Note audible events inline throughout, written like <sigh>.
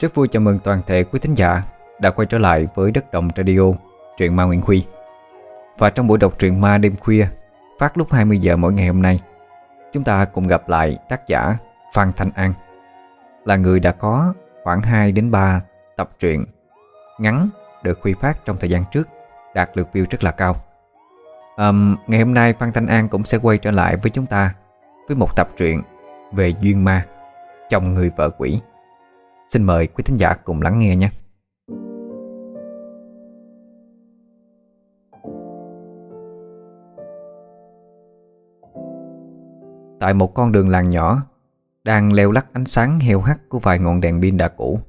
Rất vui chào mừng toàn thể quý thính giả đã quay trở lại với Đất Động Radio, truyện ma Nguyễn Huy. Và trong buổi đọc truyện ma đêm khuya, phát lúc 20 giờ mỗi ngày hôm nay, chúng ta cùng gặp lại tác giả Phan Thanh An, là người đã có khoảng 2 đến 3 tập truyện ngắn được Huy phát trong thời gian trước, đạt lượt view rất là cao. Um, ngày hôm nay Phan Thanh An cũng sẽ quay trở lại với chúng ta với một tập truyện về duyên ma, chồng người vợ quỷ. Xin mời quý thính giả cùng lắng nghe nhé. Tại một con đường làng nhỏ, Đang leo lắc ánh sáng heo hắt của vài ngọn đèn pin đã cũ.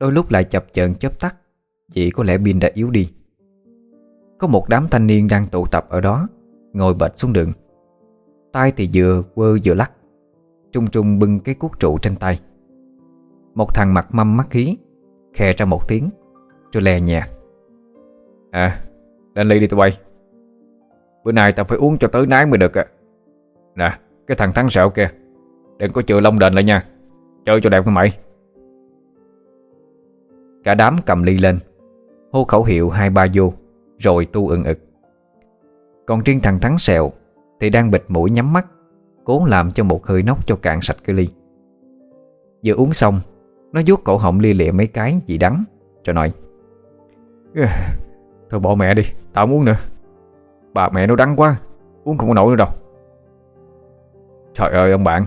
Đôi lúc lại chập chờn chớp tắt, Chỉ có lẽ pin đã yếu đi. Có một đám thanh niên đang tụ tập ở đó, Ngồi bệt xuống đường. Tay thì vừa quơ vừa lắc, Trung trung bưng cái cuốc trụ trên tay. Một thằng mặt mâm mắt hí Khe ra một tiếng, Rồi lè nhẹ À lên ly đi tụi bay. Bữa nay tao phải uống cho tới nái mới được à. Nè, cái thằng thắng sẹo kia, Đừng có chừa lông đền lại nha. Chơi cho đẹp với mày. Cả đám cầm ly lên, Hô khẩu hiệu hai ba vô, Rồi tu ưng ực. Còn riêng thằng thắng sẹo Thì đang bịt mũi nhắm mắt, Cố làm cho một hơi nóc cho cạn sạch cái ly. Vừa uống xong nó vuốt cổ họng lia lịa mấy cái gì đắng Rồi nói Thôi bỏ mẹ đi, Tao không uống nữa. Bà mẹ nó đắng quá, Uống không có nổi nữa đâu. Trời ơi, ông bạn,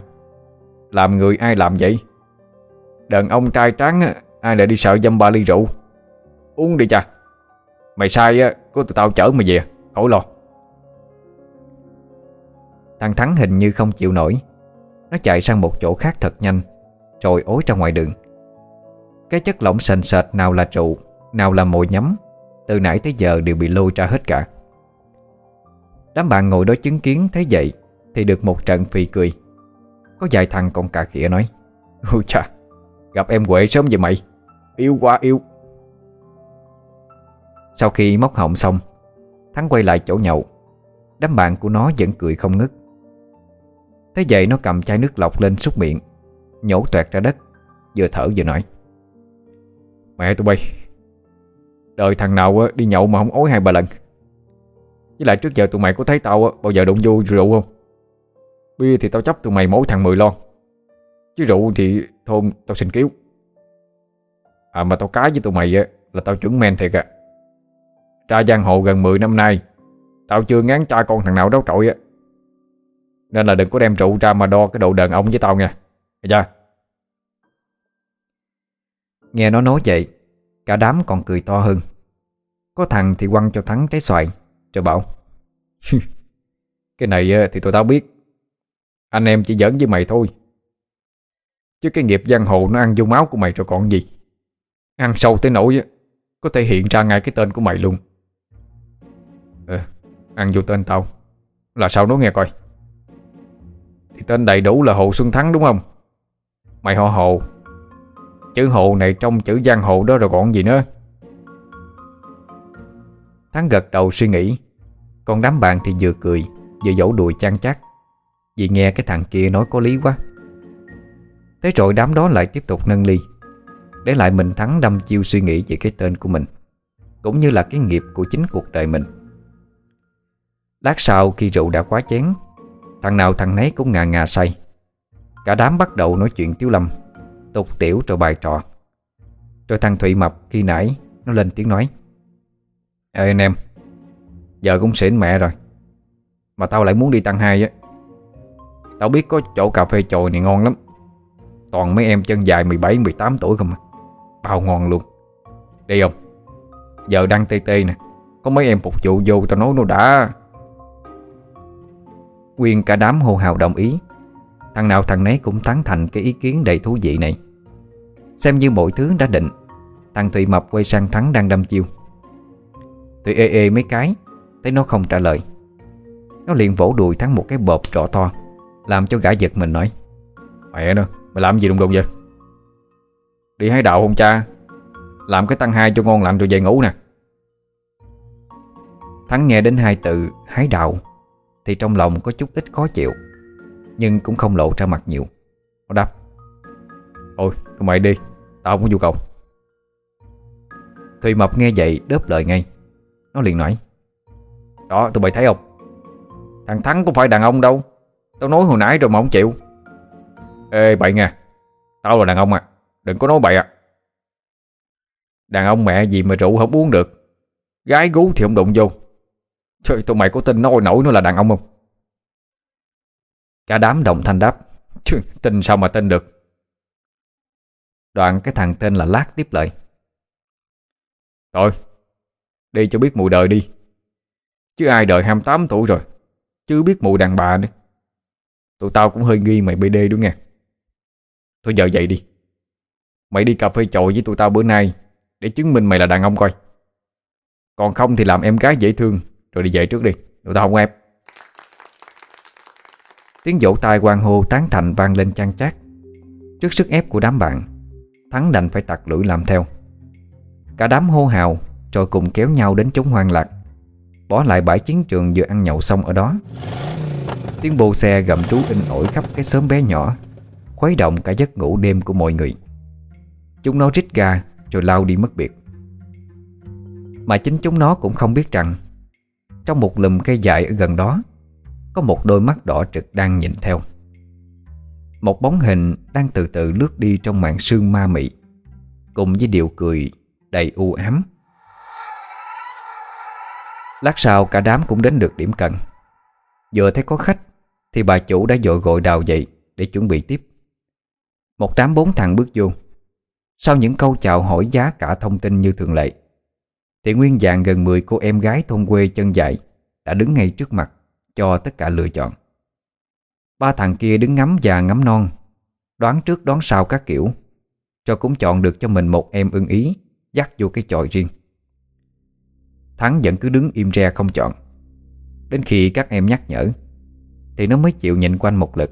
Làm người ai làm vậy? Đàn ông trai tráng Ai lại đi sợ dâm ba ly rượu? Uống đi cha. Mày sai á, Có tụi tao chở mày về Khỏi lo. Thằng Thắng hình như không chịu nổi. Nó chạy sang một chỗ khác thật nhanh, Rồi ối ra ngoài đường. Cái chất lỏng sền sệt nào là trụ, Nào là mồi nhắm Từ nãy tới giờ đều bị lôi ra hết cả. Đám bạn ngồi đó chứng kiến thấy vậy Thì được một trận phì cười. Có vài thằng còn cà khịa nói Ôi chà Gặp em quệ sớm vậy mày Yêu quá yêu. Sau khi móc họng xong Thắng quay lại chỗ nhậu. Đám bạn của nó vẫn cười không ngứt Thế vậy nó cầm chai nước lọc lên xúc miệng Nhổ toẹt ra đất Vừa thở vừa nói Mẹ tụi bay. Đời thằng nào đi nhậu mà không ối hai ba lần. Với lại trước giờ tụi mày có thấy tao Bao giờ đụng vô rượu không? Bia thì tao chấp tụi mày mỗi thằng mười lon. Chứ rượu thì thôn tao xin cứu. À mà tao cá với tụi mày Là tao chuẩn men thiệt à. Ra giang hồ gần 10 năm nay, Tao chưa ngán cha con thằng nào đấu trội á. Nên là đừng có đem rượu ra mà đo cái độ đàn ông với tao nha. Nghe chưa Nghe nó nói vậy, Cả đám còn cười to hơn. Có thằng thì quăng cho Thắng trái xoài, Rồi bảo Cái này ờ, thì tụi tao biết. Anh em chỉ giỡn với mày thôi. Chứ cái nghiệp giang hồ nó ăn vô máu của mày rồi còn gì. Ăn sâu tới nỗi ờ, Có thể hiện ra ngay cái tên của mày luôn. Ờ Ăn vô tên tao, Là sao nói nghe coi? Thì tên đầy đủ là Hồ Xuân Thắng, đúng không? Mày họ Hồ Chữ Hồ này trong chữ giang hồ đó rồi còn gì nữa? Thắng gật đầu suy nghĩ. Còn đám bạn thì vừa cười, Vừa dỗ đùi chan chắc Vì nghe cái thằng kia nói có lý quá. Thế rồi đám đó lại tiếp tục nâng ly, Để lại mình thắng đâm chiêu suy nghĩ về cái tên của mình, Cũng như là cái nghiệp của chính cuộc đời mình. Lát sau khi rượu đã quá chén, Thằng nào thằng nấy cũng ngà ngà say. Cả đám bắt đầu nói chuyện Tiếu Lâm. Tục tiểu rồi bài trò. Rồi thằng Thụy Mập khi nãy Nó lên tiếng nói, Ê, anh em, Giờ cũng xỉn mẹ rồi, Mà tao lại muốn đi tăng hai á. Tao biết có chỗ cà phê chồi này ngon lắm, Toàn mấy em chân dài 17-18 tuổi không à. Bao ngon luôn. Đi không? Giờ đang tê tê nè, Có mấy em phục vụ vô tao nói nó đã. Nguyên cả đám hô hào đồng ý. Thằng nào thằng nấy cũng tán thành cái ý kiến đầy thú vị này. Xem như mọi thứ đã định, Thằng Thụy Mập quay sang Thắng đang đâm chiêu. Thụy ê ê mấy cái, Thấy nó không trả lời. Nó liền vỗ đùi Thắng một cái bộp trọ to, Làm cho gã giật mình nói, Mẹ nó, Mày làm gì đùng đùng vậy? Đi hái đạo không cha? Làm cái tăng hai cho ngon lành rồi về ngủ nè. Thắng nghe đến hai từ hái đạo Thì trong lòng có chút ít khó chịu. Nhưng cũng không lộ ra mặt nhiều. Nó đáp, Thôi tụi mày đi, Tao không có nhu cầu. Thùy Mập nghe vậy đớp lời ngay. Nó liền nói, Đó, tụi mày thấy không? Thằng Thắng cũng phải đàn ông đâu. Tao nói hồi nãy rồi mà không chịu. Ê, bậy nha Tao là đàn ông à Đừng có nói bậy à. Đàn ông mẹ gì mà rượu không uống được, Gái gú thì không đụng vô. Trời, tụi mày có tin nói nổi nó là đàn ông không? Cả đám đồng thanh đáp Chứ tin sao mà tin được? Đoạn cái thằng tên là Lát tiếp lời, Thôi, Đi cho biết mùi đời đi. Chứ ai đời 28 tuổi rồi, Chứ biết mùi đàn bà nữa. Tụi tao cũng hơi nghi mày BD đúng nghe? Thôi giờ vậy đi. Mày đi cà phê chội với tụi tao bữa nay Để chứng minh mày là đàn ông coi. Còn không thì làm em gái dễ thương, Rồi đi về trước đi. Tụi tao không ép. Tiếng vỗ tay quan hô tán thành vang lên chăn chát. Trước sức ép của đám bạn, Thắng đành phải tặc lưỡi làm theo. Cả đám hô hào Rồi cùng kéo nhau đến chốn hoang lạc, Bỏ lại bãi chiến trường vừa ăn nhậu xong ở đó. Tiếng bô xe gầm trú in ổi khắp cái xóm bé nhỏ, Khuấy động cả giấc ngủ đêm của mọi người. Chúng nó rít ga, Rồi lao đi mất biệt. Mà chính chúng nó cũng không biết rằng, Trong một lùm cây dại ở gần đó có một đôi mắt đỏ trực đang nhìn theo. Một bóng hình đang từ từ lướt đi trong màn sương ma mị, Cùng với điệu cười đầy u ám. Lát sau cả đám cũng đến được điểm cần. Vừa thấy có khách, Thì bà chủ đã dội gội đào dậy Để chuẩn bị tiếp. Một đám bốn thằng bước vô. Sau những câu chào hỏi giá cả thông tin như thường lệ, Thì nguyên dạng gần 10 cô em gái thôn quê chân dại Đã đứng ngay trước mặt. Cho tất cả lựa chọn. Ba thằng kia đứng ngắm già ngắm non, Đoán trước đoán sau các kiểu, Cho cũng chọn được cho mình một em ưng ý, Dắt vô cái chòi riêng. Thắng vẫn cứ đứng im re không chọn. Đến khi các em nhắc nhở, Thì nó mới chịu nhìn quanh một lượt.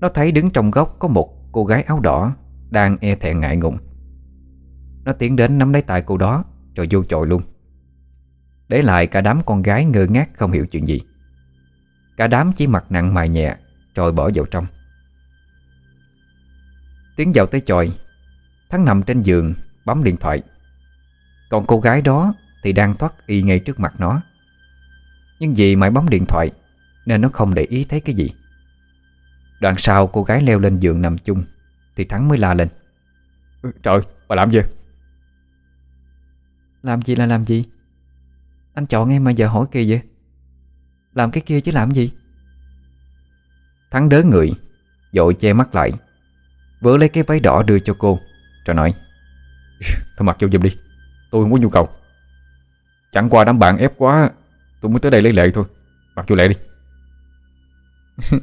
Nó thấy đứng trong góc có một cô gái áo đỏ Đang e thẹn ngại ngùng. Nó tiến đến nắm lấy tay cô đó, Rồi vô chòi luôn. Để lại cả đám con gái ngơ ngác không hiểu chuyện gì. Cả đám chỉ mặt nặng mài nhẹ Rồi bỏ vào trong. Tiến vào tới chòi Thắng nằm trên giường bấm điện thoại. Còn cô gái đó thì đang thoát y ngay trước mặt nó. Nhưng vì mãi bấm điện thoại Nên nó không để ý thấy cái gì. Đoạn sau cô gái leo lên giường nằm chung Thì Thắng mới la lên. Ừ, trời, bà làm gì? Làm gì là làm gì? Anh chọn em mà giờ hỏi kỳ vậy? Làm cái kia chứ làm gì? Thắng đớ người, Dội che mắt lại. Vỡ lấy cái váy đỏ đưa cho cô, Rồi nói, Thôi mặc vô giùm đi, Tôi không có nhu cầu. Chẳng qua đám bạn ép quá, Tôi mới tới đây lấy lệ thôi, Mặc vô lệ đi. <laughs>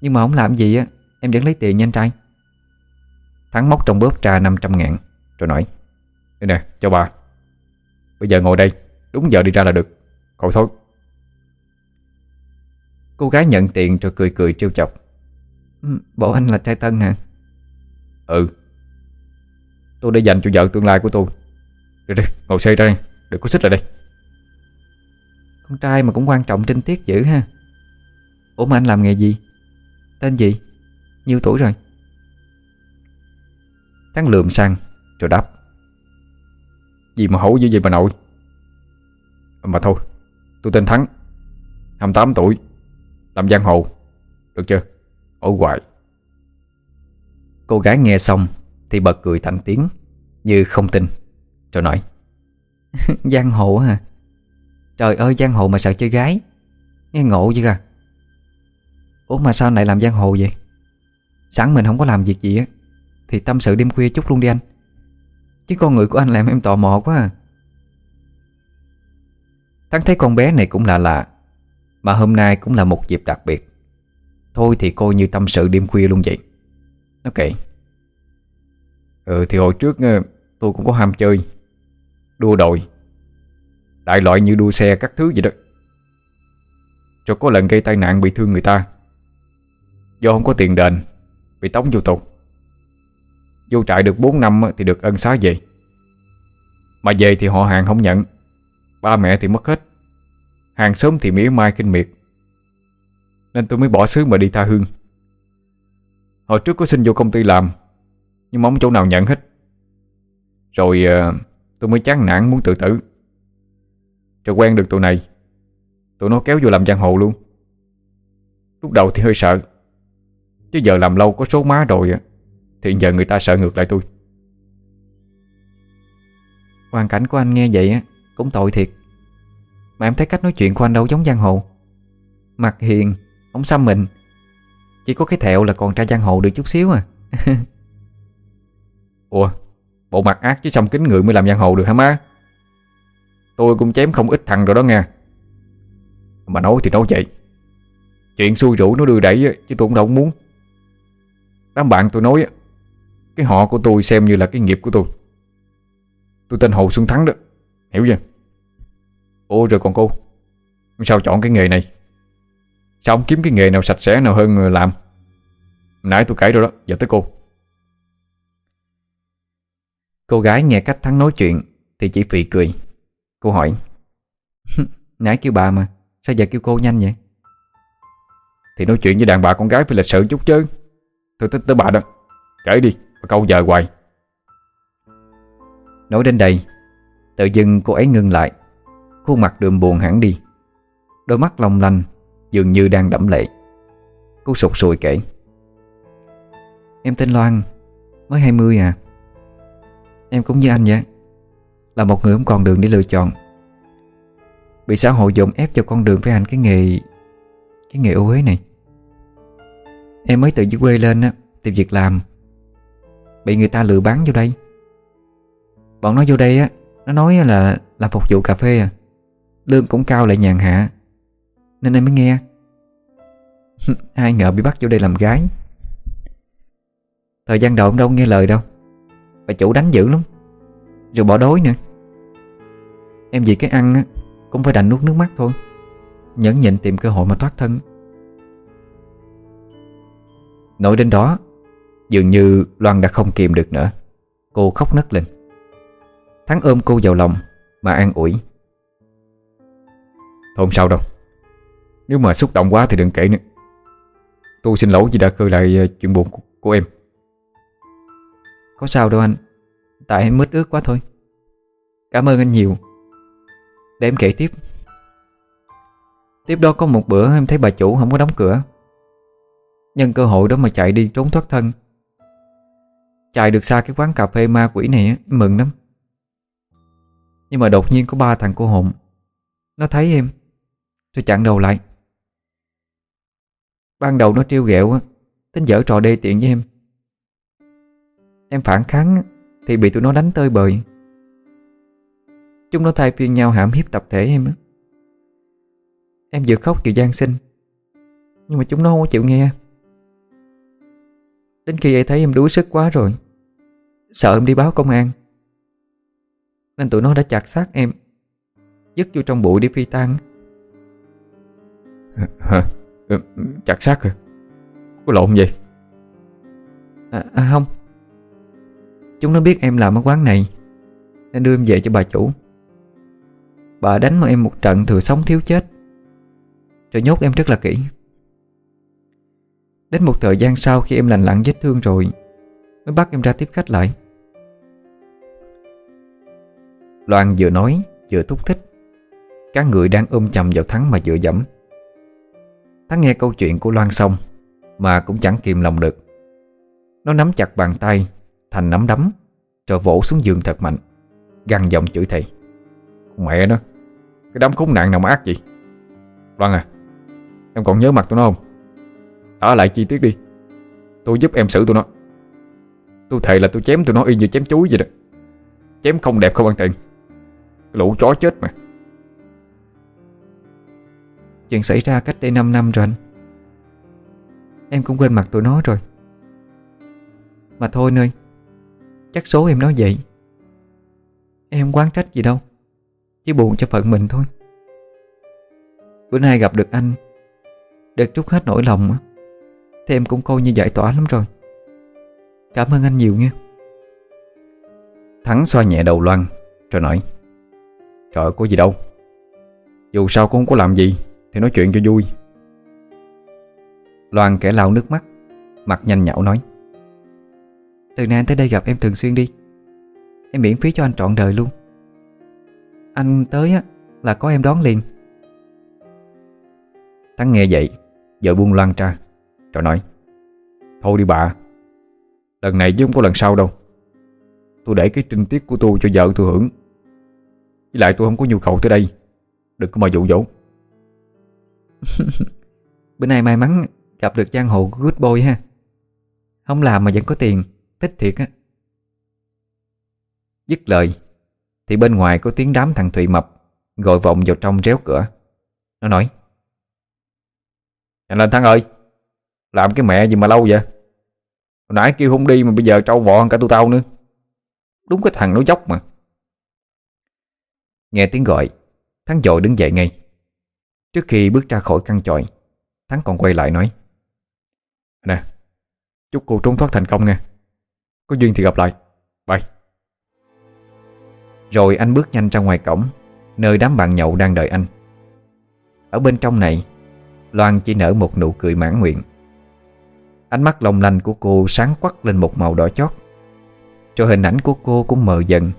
Nhưng mà không làm gì á, Em vẫn lấy tiền nha anh trai. Thắng móc trong bóp trà 500 ngàn, Rồi nói, Đây nè cho bà. Bây giờ ngồi đây. Đúng giờ đi ra là được. Cậu thôi. Cô gái nhận tiền rồi cười cười trêu chọc. "Ừ, Bộ anh là trai tân hả? Ừ. Tôi để dành cho vợ tương lai của tôi. Đi đi, ngồi xe ra đây. Đừng có xích lại đây. Con trai mà cũng quan trọng trinh tiết dữ ha. Ủa mà anh làm nghề gì? Tên gì? Nhiêu tuổi rồi? Thắng lượm sang Rồi đáp. Gì mà hổ như vậy bà nội mà thôi, Tôi tên Thắng 28 tuổi, Làm giang hồ, Được chưa? Ở hoài. Cô gái nghe xong Thì bật cười thành tiếng, Như không tin. Rồi nói, <laughs> Giang hồ hả? Trời ơi, giang hồ mà sợ chơi gái. Nghe ngộ chứ à Ủa mà sao lại làm giang hồ vậy? Sẵn mình không có làm việc gì á, Thì tâm sự đêm khuya chút luôn đi anh. Chứ con người của anh làm em tò mò quá à. Thắng thấy con bé này cũng lạ lạ, Mà hôm nay cũng là một dịp đặc biệt. Thôi thì coi như tâm sự đêm khuya luôn vậy. Nó kể Ừ thì hồi trước ờ, tôi cũng có ham chơi, Đua đội Đại loại như đua xe các thứ vậy đó. Rồi có lần gây tai nạn bị thương người ta, Do không có tiền đền, Bị tống vô tù. Vô trại được 4 năm thì được ân xá về. Mà về thì họ hàng không nhận Ba mẹ thì mất hết. Hàng xóm thì mỉa mai kinh miệt. Nên tôi mới bỏ xứ mà đi tha hương. Hồi trước có xin vô công ty làm Nhưng mà không chỗ nào nhận hết. Rồi uh, tôi mới chán nản muốn tự tử. Rồi quen được tụi này Tụi nó kéo vô làm giang hồ luôn. Lúc đầu thì hơi sợ Chứ giờ làm lâu có số má rồi Thì giờ người ta sợ ngược lại tôi. Hoàn cảnh của anh nghe vậy á cũng tội thiệt. Mà em thấy cách nói chuyện của anh đâu giống giang hồ. Mặt hiền, Không xăm mình. Chỉ có cái thẹo là còn tra giang hồ được chút xíu à. <laughs> Ủa, Bộ mặt ác chứ xong kính người mới làm giang hồ được hả má? Tôi cũng chém không ít thằng rồi đó nha Mà nói thì nói vậy. Chuyện xui rủ nó đưa đẩy chứ tôi cũng đâu muốn. Đám bạn tôi nói Cái họ của tôi xem như là cái nghiệp của tôi. Tôi tên Hồ Xuân Thắng đó. Hiểu chưa? Ủa rồi còn cô. Sao chọn cái nghề này? Sao không kiếm cái nghề nào sạch sẽ nào hơn làm? Nãy tôi kể rồi đó, Giờ tới cô. Cô gái nghe cách Thắng nói chuyện Thì chỉ phì cười. Cô hỏi, <laughs> Nãy kêu bà mà, Sao giờ kêu cô nhanh vậy? Thì nói chuyện với đàn bà con gái phải lịch sự chút chứ. Tôi thích tới bà đó, Kể đi câu giờ hoài. Nói đến đây Tự dưng cô ấy ngưng lại. Khuôn mặt đường buồn hẳn đi. Đôi mắt long lanh, Dường như đang đẫm lệ. Cô sụt sùi kể. Em tên Loan, Mới 20 à. Em cũng như anh vậy Là một người không còn đường để lựa chọn. Bị xã hội dồn ép cho con đường với anh cái nghề Cái nghề ô uế này. Em mới từ dưới quê lên á, Tìm việc làm. Bị người ta lừa bán vô đây. Bọn nó vô đây á nó nói là làm phục vụ cà phê à. Lương cũng cao lại nhàn hạ. Nên em mới nghe. <laughs> Ai ngờ bị bắt vô đây làm gái. Thời gian đầu ông đâu nghe lời đâu. Bà chủ đánh dữ lắm. Rồi bỏ đói nữa. Em vì cái ăn á, Cũng phải đành nuốt nước mắt thôi. Nhẫn nhịn tìm cơ hội mà thoát thân. Nổi đến đó, Dường như Loan đã không kìm được nữa. Cô khóc nấc lên. Thắng ôm cô vào lòng Mà an ủi. Thôi không sao đâu. Nếu mà xúc động quá thì đừng kể nữa. Tôi xin lỗi vì đã khơi lại ờ, chuyện buồn của, của em. Có sao đâu anh. Tại em mít ước quá thôi. Cảm ơn anh nhiều. Để em kể tiếp. Tiếp đó có một bữa em thấy bà chủ không có đóng cửa. Nhân cơ hội đó mà chạy đi trốn thoát thân. Chạy được xa cái quán cà phê ma quỷ này mừng lắm. Nhưng mà đột nhiên có ba thằng cô hồn Nó thấy em. Rồi chặn đầu lại. Ban đầu nó trêu ghẹo á, Tính dở trò đê tiện với em. Em phản kháng Thì bị tụi nó đánh tơi bời. Chúng nó thay phiên nhau hãm hiếp tập thể em á. Em vừa khóc vừa gian sinh Nhưng mà chúng nó không có chịu nghe. Đến khi ấy thấy em đuối sức quá rồi, Sợ em đi báo công an. Nên tụi nó đã chặt xác em. Dứt vô trong bụi để phi tan Hả? Ừ, chặt xác hả? Có lộn gì? À, à không. Chúng nó biết em làm ở quán này Nên đưa em về cho bà chủ. Bà đánh mà em một trận thừa sống thiếu chết. Rồi nhốt em rất là kỹ. Đến một thời gian sau khi em lành lặn vết thương rồi Mới bắt em ra tiếp khách lại Loan vừa nói, vừa thúc thích. Các người đang ôm chầm vào Thắng mà dựa dẫm. Thắng nghe câu chuyện của Loan xong, Mà cũng chẳng kìm lòng được. Nó nắm chặt bàn tay, Thành nắm đấm, Rồi vỗ xuống giường thật mạnh Găng giọng chửi thầy. Mẹ nó, Cái đám khốn nạn nào mà ác vậy? Loan à Em còn nhớ mặt tụi nó không? Tả lại chi tiết đi. Tôi giúp em xử tụi nó. Tôi thề là tôi chém tụi nó y như chém chuối vậy đó. Chém không đẹp, không ăn tiền. Lũ chó chết mà. Chuyện xảy ra cách đây 5 năm rồi anh. Em cũng quên mặt tụi nó rồi. Mà thôi nơi Chắc số em nói vậy. Em quán trách gì đâu Chỉ buồn cho phận mình thôi. Bữa nay gặp được anh Được trút hết nỗi lòng Thì em cũng coi như giải tỏa lắm rồi. Cảm ơn anh nhiều nha. Thắng xoa nhẹ đầu Loan Rồi nói Trời có gì đâu. Dù sao cũng không có làm gì, Thì nói chuyện cho vui. Loan kẻ lau nước mắt, Mặt nhanh nhão nói. Từ nay anh tới đây gặp em thường xuyên đi. Em miễn phí cho anh trọn đời luôn. Anh tới á, Là có em đón liền. Thắng nghe vậy, Vợ buông loan ra. Rồi nói, Thôi đi bà, Lần này chứ không có lần sau đâu. Tôi để cái trinh tiết của tôi cho vợ tôi hưởng. Với lại tôi không có nhu cầu tới đây. Đừng có mà dụ dỗ. <laughs> Bữa nay may mắn gặp được giang hồ good boy ha. Không làm mà vẫn có tiền, Thích thiệt á. Dứt lời, Thì bên ngoài có tiếng đám thằng Thụy Mập Gọi vọng vào trong réo cửa. Nó nói, Nhanh lên Thắng ơi, Làm cái mẹ gì mà lâu vậy? Hồi nãy kêu không đi mà bây giờ trâu vọ hơn cả tụi tao nữa. Đúng cái thằng nó dốc mà. Nghe tiếng gọi Thắng dội đứng dậy ngay. Trước khi bước ra khỏi căn tròi, Thắng còn quay lại nói Nè Chúc cô trốn thoát thành công nha. Có duyên thì gặp lại. Bye. Rồi anh bước nhanh ra ngoài cổng Nơi đám bạn nhậu đang đợi anh. Ở bên trong này Loan chỉ nở một nụ cười mãn nguyện. Ánh mắt long lanh của cô sáng quắc lên một màu đỏ chót. Rồi hình ảnh của cô cũng mờ dần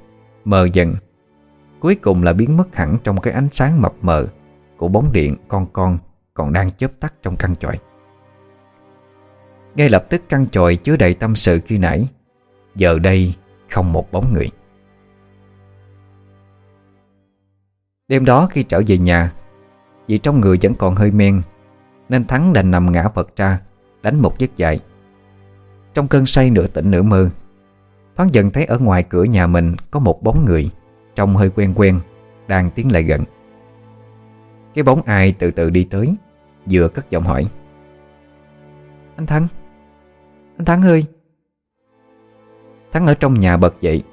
Mờ dần. Cuối cùng là biến mất hẳn trong cái ánh sáng mập mờ Của bóng điện con con Còn đang chớp tắt trong căn chòi. Ngay lập tức căn chòi chứa đầy tâm sự khi nãy, Giờ đây không một bóng người. Đêm đó khi trở về nhà, Vì trong người vẫn còn hơi men, Nên Thắng đành nằm ngã vật ra, Đánh một giấc dài Trong cơn say nửa tỉnh nửa mơ, Thoáng dần thấy ở ngoài cửa nhà mình Có một bóng người. Trông hơi quen quen Đang tiến lại gần. Cái bóng ai từ từ đi tới Vừa cất giọng hỏi. Anh Thắng Anh Thắng ơi. Thắng ở trong nhà bật dậy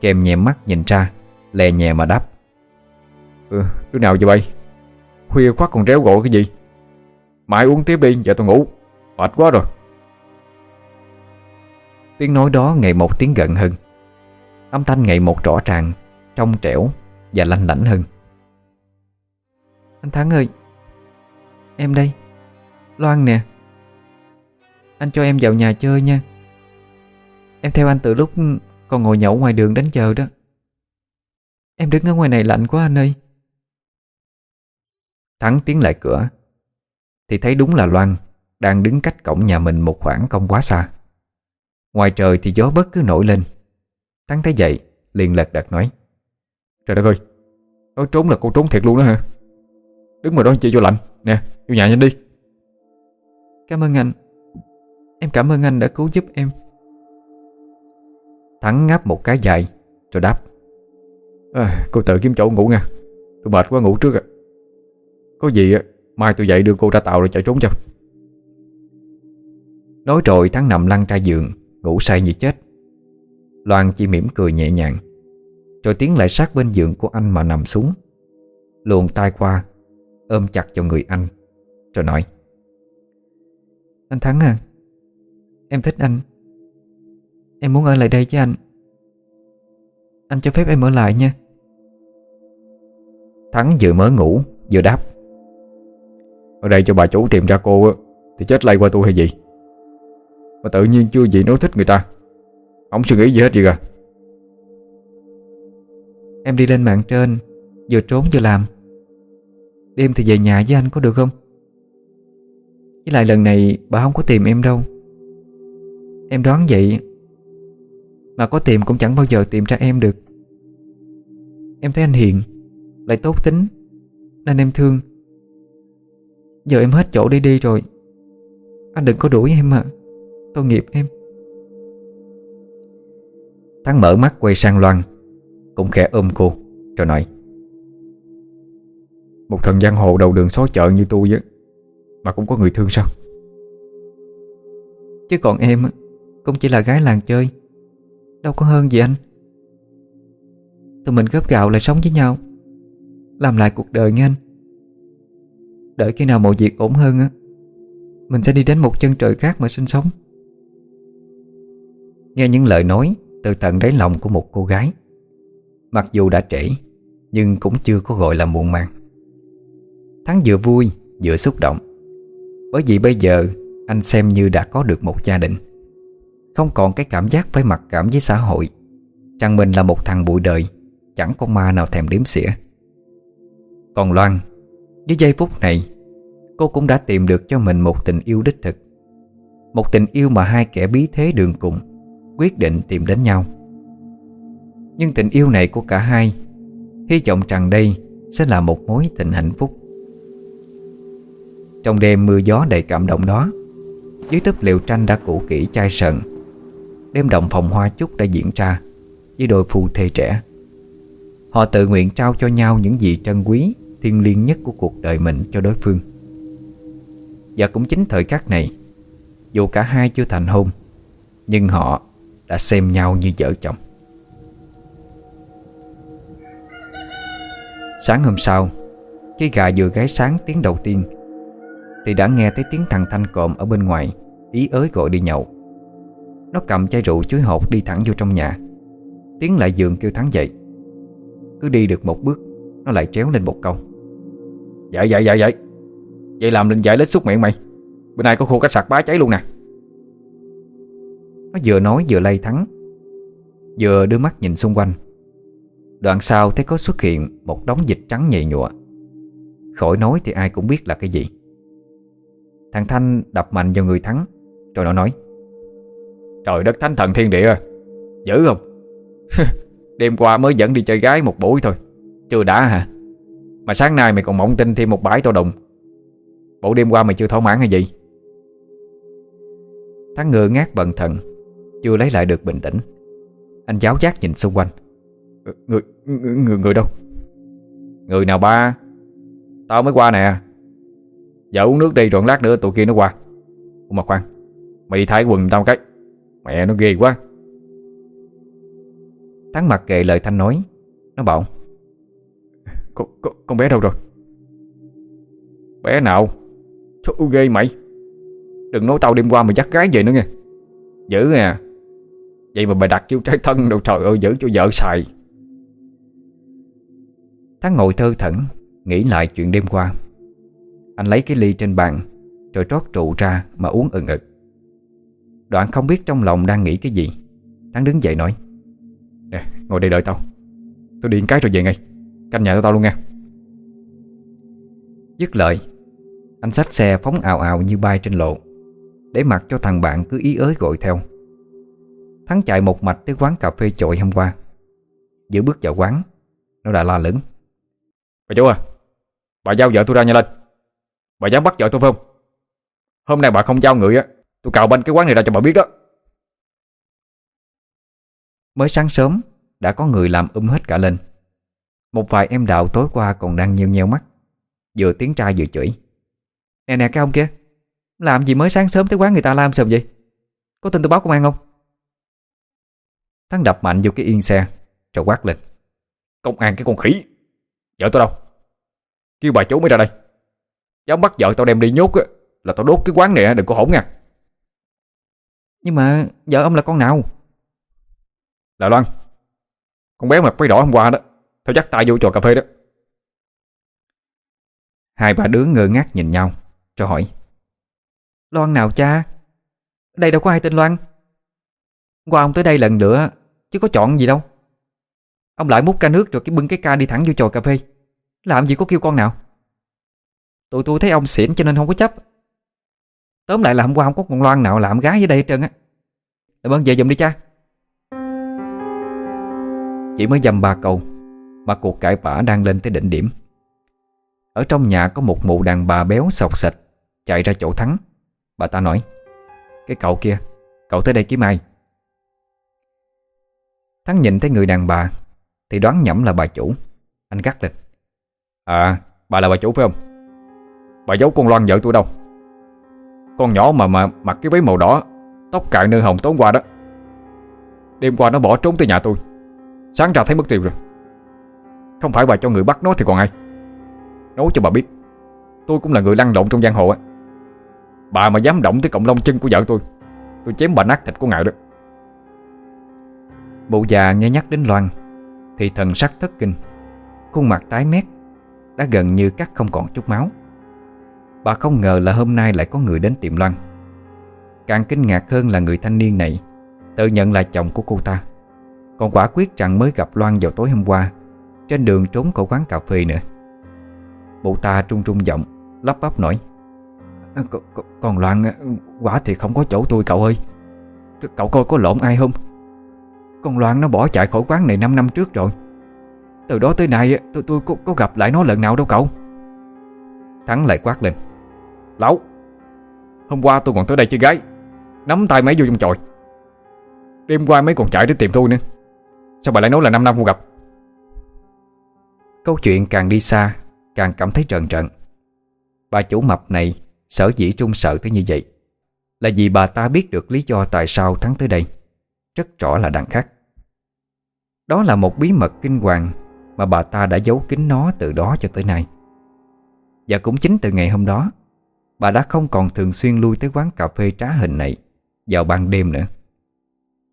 Kèm nhẹ mắt nhìn ra Lè nhẹ mà đáp. Ừ, đứa nào vậy bay? Khuya khoắt còn réo gọi cái gì? Mãi uống tiếp đi, giờ tôi ngủ. Mệt quá rồi. Tiếng nói đó ngày một tiếng gần hơn. Âm thanh ngày một rõ ràng trong trẻo và lanh lảnh hơn. Anh Thắng ơi, Em đây. Loan nè. Anh cho em vào nhà chơi nha. Em theo anh từ lúc còn ngồi nhậu ngoài đường đến giờ đó. Em đứng ở ngoài này lạnh quá anh ơi. Thắng tiến lại cửa, Thì thấy đúng là Loan Đang đứng cách cổng nhà mình một khoảng không quá xa. Ngoài trời thì gió bớt cứ nổi lên. Thắng thấy vậy, liền lật đật nói. Trời đất ơi Nói trốn là cô trốn thiệt luôn đó hả? Đứng mà đó chi cho lạnh. Nè vô nhà nhanh đi. Cảm ơn anh. Em cảm ơn anh đã cứu giúp em. Thắng ngáp một cái dài Rồi đáp. À, Cô tự kiếm chỗ ngủ nha. Tôi mệt quá ngủ trước à Có gì á Mai tôi dậy đưa cô ra tàu rồi chạy trốn cho. Nói rồi Thắng nằm lăn ra giường Ngủ say như chết. Loan chỉ mỉm cười nhẹ nhàng rồi tiến lại sát bên giường của anh mà nằm xuống. Luồn tay qua, Ôm chặt vào người anh, Rồi nói, Anh Thắng à Em thích anh. Em muốn ở lại đây với anh. Anh cho phép em ở lại nha. Thắng vừa mới ngủ, Vừa đáp, Ở đây cho bà chủ tìm ra cô Thì chết lay qua tôi hay gì? Mà tự nhiên chưa gì nói thích người ta. Không suy nghĩ gì hết gì cả Em đi lên mạng trên, Vừa trốn vừa làm. Đêm thì về nhà với anh có được không? Với lại lần này bà không có tìm em đâu. Em đoán vậy, Mà có tìm cũng chẳng bao giờ tìm ra em được. Em thấy anh hiền Lại tốt tính, Nên em thương. Giờ em hết chỗ đi đi rồi. Anh đừng có đuổi em mà tôi nghiệp em. Thắng mở mắt quay sang Loan cũng khẽ ôm cô Rồi nói. Một thần giang hồ đầu đường xó chợ như tôi á Mà cũng có người thương sao? Chứ còn em á, Cũng chỉ là gái làng chơi. Đâu có hơn gì anh. Tụi mình góp gạo lại sống với nhau Làm lại cuộc đời nghe anh. Đợi khi nào mọi việc ổn hơn á Mình sẽ đi đến một chân trời khác mà sinh sống. Nghe những lời nói Từ tận đáy lòng của một cô gái Mặc dù đã trễ, Nhưng cũng chưa có gọi là muộn màng. Thắng vừa vui, vừa xúc động. Bởi vì bây giờ, Anh xem như đã có được một gia đình. Không còn cái cảm giác phải mặc cảm với xã hội. Rằng mình là một thằng bụi đời, Chẳng có ma nào thèm đếm xỉa. Còn Loan, Với giây phút này, Cô cũng đã tìm được cho mình một tình yêu đích thực. Một tình yêu mà hai kẻ bí thế đường cùng Quyết định tìm đến nhau. Nhưng tình yêu này của cả hai, Hy vọng rằng đây Sẽ là một mối tình hạnh phúc. Trong đêm mưa gió đầy cảm động đó, Dưới túp liệu tranh đã cũ kỹ chai sần Đêm động phòng hoa chúc đã diễn ra Với đôi phu thê trẻ. Họ tự nguyện trao cho nhau những gì trân quý, Thiêng liêng nhất của cuộc đời mình cho đối phương. Và cũng chính thời khắc này, Dù cả hai chưa thành hôn, Nhưng họ đã xem nhau như vợ chồng. Sáng hôm sau, Khi gà vừa gáy sáng tiếng đầu tiên, Thì đã nghe thấy tiếng thằng Thanh cộm ở bên ngoài, Ý ới gọi đi nhậu. Nó cầm chai rượu chuối hột đi thẳng vô trong nhà. Tiến lại giường kêu thắng dậy. Cứ đi được một bước, Nó lại tréo lên một câu. Dạ dạ dạ dạ. Vậy làm lên giải lết xúc miệng mày. Bữa nay có khu cách sạc bá cháy luôn nè. Nó vừa nói vừa lay thắng, Vừa đưa mắt nhìn xung quanh. Đoạn sau thấy có xuất hiện Một đống dịch trắng nhầy nhụa. Khỏi nói thì ai cũng biết là cái gì. Thằng Thanh đập mạnh vào người Thắng, Rồi nó nói, Trời đất, thánh thần thiên địa Dữ không? <laughs> Đêm qua mới dẫn đi chơi gái một buổi thôi, Chưa đã hả? Mà sáng nay mày còn mộng tin thêm một bãi to đùng. Bộ đêm qua mày chưa thỏa mãn hay gì? Thắng ngơ ngác bần thần, Chưa lấy lại được bình tĩnh. Anh giáo giác nhìn xung quanh. Người, người, người, người đâu? Người nào ba? Tao mới qua nè. Giờ uống nước đi rồi lát nữa tụi kia nó qua. Ủa mà khoan Mày đi thay quần tao cái. Mẹ nó ghê quá. Thắng mặt kệ lời Thanh nói. Nó bảo con, con, con bé đâu rồi? Bé nào? Trời ghê mày. Đừng nói tao đêm qua mày dắt gái về nữa nghe. Dữ à. Vậy mà mày đặt chiêu trái thân đâu trời ơi giữ cho vợ xài Thắng ngồi thơ thẩn, Nghĩ lại chuyện đêm qua. Anh lấy cái ly trên bàn, Rồi trót trụ ra mà uống ừng ực. Đoạn không biết trong lòng đang nghĩ cái gì Thắng đứng dậy nói, Nè, ngồi đây đợi tao. Tôi điện cái rồi về ngay. Canh nhà tao tao luôn nha. Dứt lời, Anh xách xe phóng ào ào như bay trên lộ, Để mặc cho thằng bạn cứ ý ới gọi theo. Thắng chạy một mạch tới quán cà phê chội hôm qua. Giữa bước vào quán, Nó đã la lớn Bà chú à Bà giao vợ tôi ra nha lên Bà dám bắt vợ tôi phải không? Hôm nay bà không giao người á, Tôi cào banh cái quán này ra cho bà biết đó. Mới sáng sớm, Đã có người làm um hết cả lên. Một vài em đạo tối qua còn đang nheo nheo mắt, Vừa tiếng trai vừa chửi. Nè nè, cái ông kia, Làm gì mới sáng sớm tới quán người ta làm sao vậy? Có tin tôi báo công an không? Thắng đập mạnh vô cái yên xe, Rồi quát lên. Công an cái con khỉ. Vợ tôi đâu? Kêu bà chú mới ra đây. Dám bắt vợ tao đem đi nhốt á Là tao đốt cái quán này đừng có hỗn nha. Nhưng mà vợ ông là con nào? Là Loan. Con bé mặc váy đỏ hôm qua đó Tao dắt tay vô trò cà phê đó. Hai bà đứa ngơ ngác nhìn nhau Cho hỏi. Loan nào cha? Đây đâu có ai tên Loan. Qua ông tới đây lần nữa Chứ có chọn gì đâu Ông lại múc ca nước rồi cái bưng cái ca đi thẳng vô trò cà phê. Làm gì có kêu con nào? Tụi tôi thấy ông xỉn cho nên không có chấp. Tóm lại là hôm qua không có con Loan nào làm gái ở đây hết trơn á. Làm ơn về giùm đi cha. Chỉ mới dăm ba câu, Mà cuộc cãi vã đang lên tới đỉnh điểm. Ở trong nhà có một mụ đàn bà béo sọc sạch Chạy ra chỗ thắng. Bà ta nói, Cái cậu kia, Cậu tới đây kiếm ai? Thắng nhìn thấy người đàn bà thì đoán nhẩm là bà chủ. Anh gắt lên. À bà là bà chủ phải không? Bà giấu con Loan vợ tôi đâu? Con nhỏ mà mà mặc cái váy màu đỏ, Tóc cạn nơ hồng tối qua đó. Đêm qua nó bỏ trốn tới nhà tôi. Sáng ra thấy mất tiêu rồi. Không phải bà cho người bắt nó thì còn ai? Nói cho bà biết, Tôi cũng là người lăn lộn trong giang hồ á. Bà mà dám động tới cộng lông chân của vợ tôi Tôi chém bà nát thịt của ngài đó. Mụ già nghe nhắc đến Loan thì thần sắc thất kinh. Khuôn mặt tái mét, Đã gần như cắt không còn chút máu. Bà không ngờ là hôm nay lại có người đến tiệm Loan. Càng kinh ngạc hơn là người thanh niên này, Tự nhận là chồng của cô ta. Còn quả quyết rằng mới gặp Loan vào tối hôm qua, Trên đường trốn khỏi quán cà phê nữa. Bụ ta trung trung giọng, Lắp bắp nổi. Ờ, còn Loan ờ, quả thì không có chỗ tôi, cậu ơi. Cậu coi có lộn ai không? Con Loan nó bỏ chạy khỏi quán này 5 năm trước rồi. Từ đó tới nay tôi, tôi có, có gặp lại nó lần nào đâu cậu. Thắng lại quát lên. Lão Hôm qua tôi còn tới đây chơi gái Nắm tay mấy vô trong chòi. Đêm qua mấy còn chạy đến tìm tôi nữa. Sao bà lại nói là 5 năm không gặp? Câu chuyện càng đi xa Càng cảm thấy trần trần. Bà chủ mập này Sở dĩ trung sợ tới như vậy Là vì bà ta biết được lý do tại sao Thắng tới đây. Rất rõ là đằng khác. Đó là một bí mật kinh hoàng Mà bà ta đã giấu kín nó từ đó cho tới nay. Và cũng chính từ ngày hôm đó, Bà đã không còn thường xuyên lui tới quán cà phê trá hình này Vào ban đêm nữa.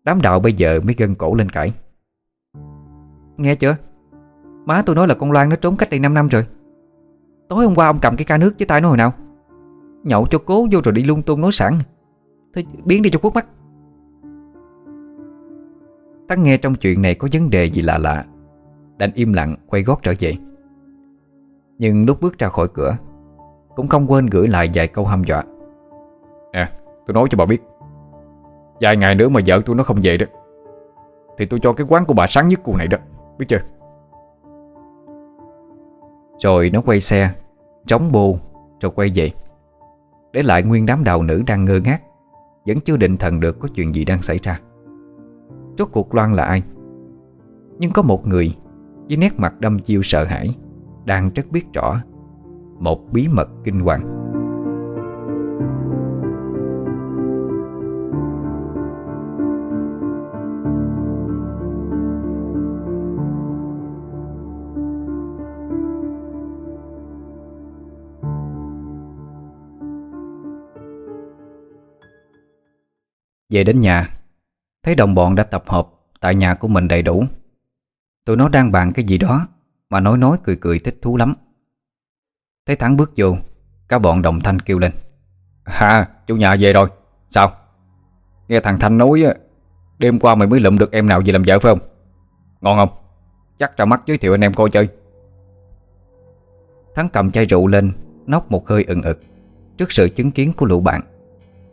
Đám đạo bây giờ mới gân cổ lên cãi. Nghe chưa? Má tôi nói là con Loan nó trốn cách đây 5 năm rồi. Tối hôm qua ông cầm cái ca nước với tay nó hồi nào? Nhậu cho cố vô rồi đi lung tung nói sẵn. Thôi biến đi cho quốc mắt. Tắc nghe trong chuyện này có vấn đề gì lạ lạ. Đành im lặng quay gót trở về. Nhưng lúc bước ra khỏi cửa Cũng không quên gửi lại vài câu hăm dọa. Nè tôi nói cho bà biết. Vài ngày nữa mà vợ tôi nó không về đó Thì tôi cho cái quán của bà sáng nhất cu này đó Biết chưa? Rồi nó quay xe Trống bô Rồi quay về. Để lại nguyên đám đào nữ đang ngơ ngác Vẫn chưa định thần được có chuyện gì đang xảy ra Rốt cuộc Loan là ai? Nhưng có một người Với nét mặt đâm chiêu sợ hãi, Đang rất biết rõ. Một bí mật kinh hoàng. Về đến nhà Thấy đồng bọn đã tập hợp, Tại nhà của mình đầy đủ. Tụi nó đang bàn cái gì đó, Mà nói nói cười cười thích thú lắm. Thấy Thắng bước vô, Cả bọn đồng thanh kêu lên. À chủ nhà về rồi. Sao? Nghe thằng Thanh nói Đêm qua mày mới lụm được em nào về làm vợ phải không? Ngon không? Chắc ra mắt giới thiệu anh em coi chơi. Thắng cầm chai rượu lên, Nóc một hơi ừng ực Trước sự chứng kiến của lũ bạn.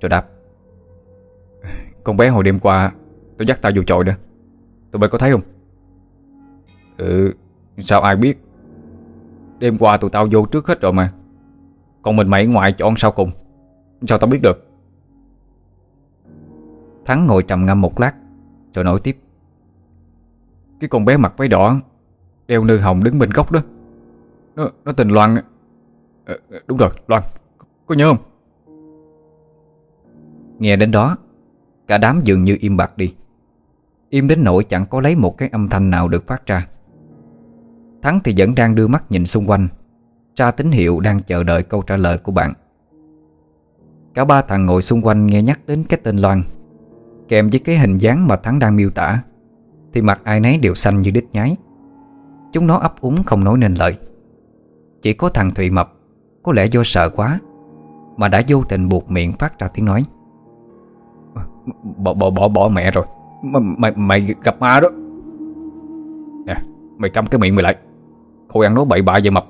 Rồi đáp. Con bé hồi đêm qua Tôi dắt tao vô chòi đó Tụi bay có thấy không? Ừ Sao ai biết? Đêm qua tụi tao vô trước hết rồi mà. Còn mình mày ngoài chọn sau cùng. Sao tao biết được? Thắng ngồi trầm ngâm một lát Rồi nói tiếp. Cái con bé mặc váy đỏ Đeo nơ hồng đứng bên góc đó. Nó, nó tình Loan. À, Đúng rồi Loan. Có nhớ không? Nghe đến đó Cả đám dường như im bặt đi. Im đến nỗi chẳng có lấy một cái âm thanh nào được phát ra. Thắng thì vẫn đang đưa mắt nhìn xung quanh. Tra tín hiệu đang chờ đợi câu trả lời của bạn. Cả ba thằng ngồi xung quanh nghe nhắc đến cái tên Loan. Kèm với cái hình dáng mà Thắng đang miêu tả, Thì mặt ai nấy đều xanh như đít nhái Chúng nó ấp úng không nói nên lời. Chỉ có thằng Thụy Mập, Có lẽ do sợ quá, Mà đã vô tình buộc miệng phát ra tiếng nói. Ờ, bỏ bỏ bỏ bỏ mẹ rồi. M Mày mày gặp ma đó. Nè, Mày câm cái miệng mày lại. Khôi ăn nói bậy bạ vậy mập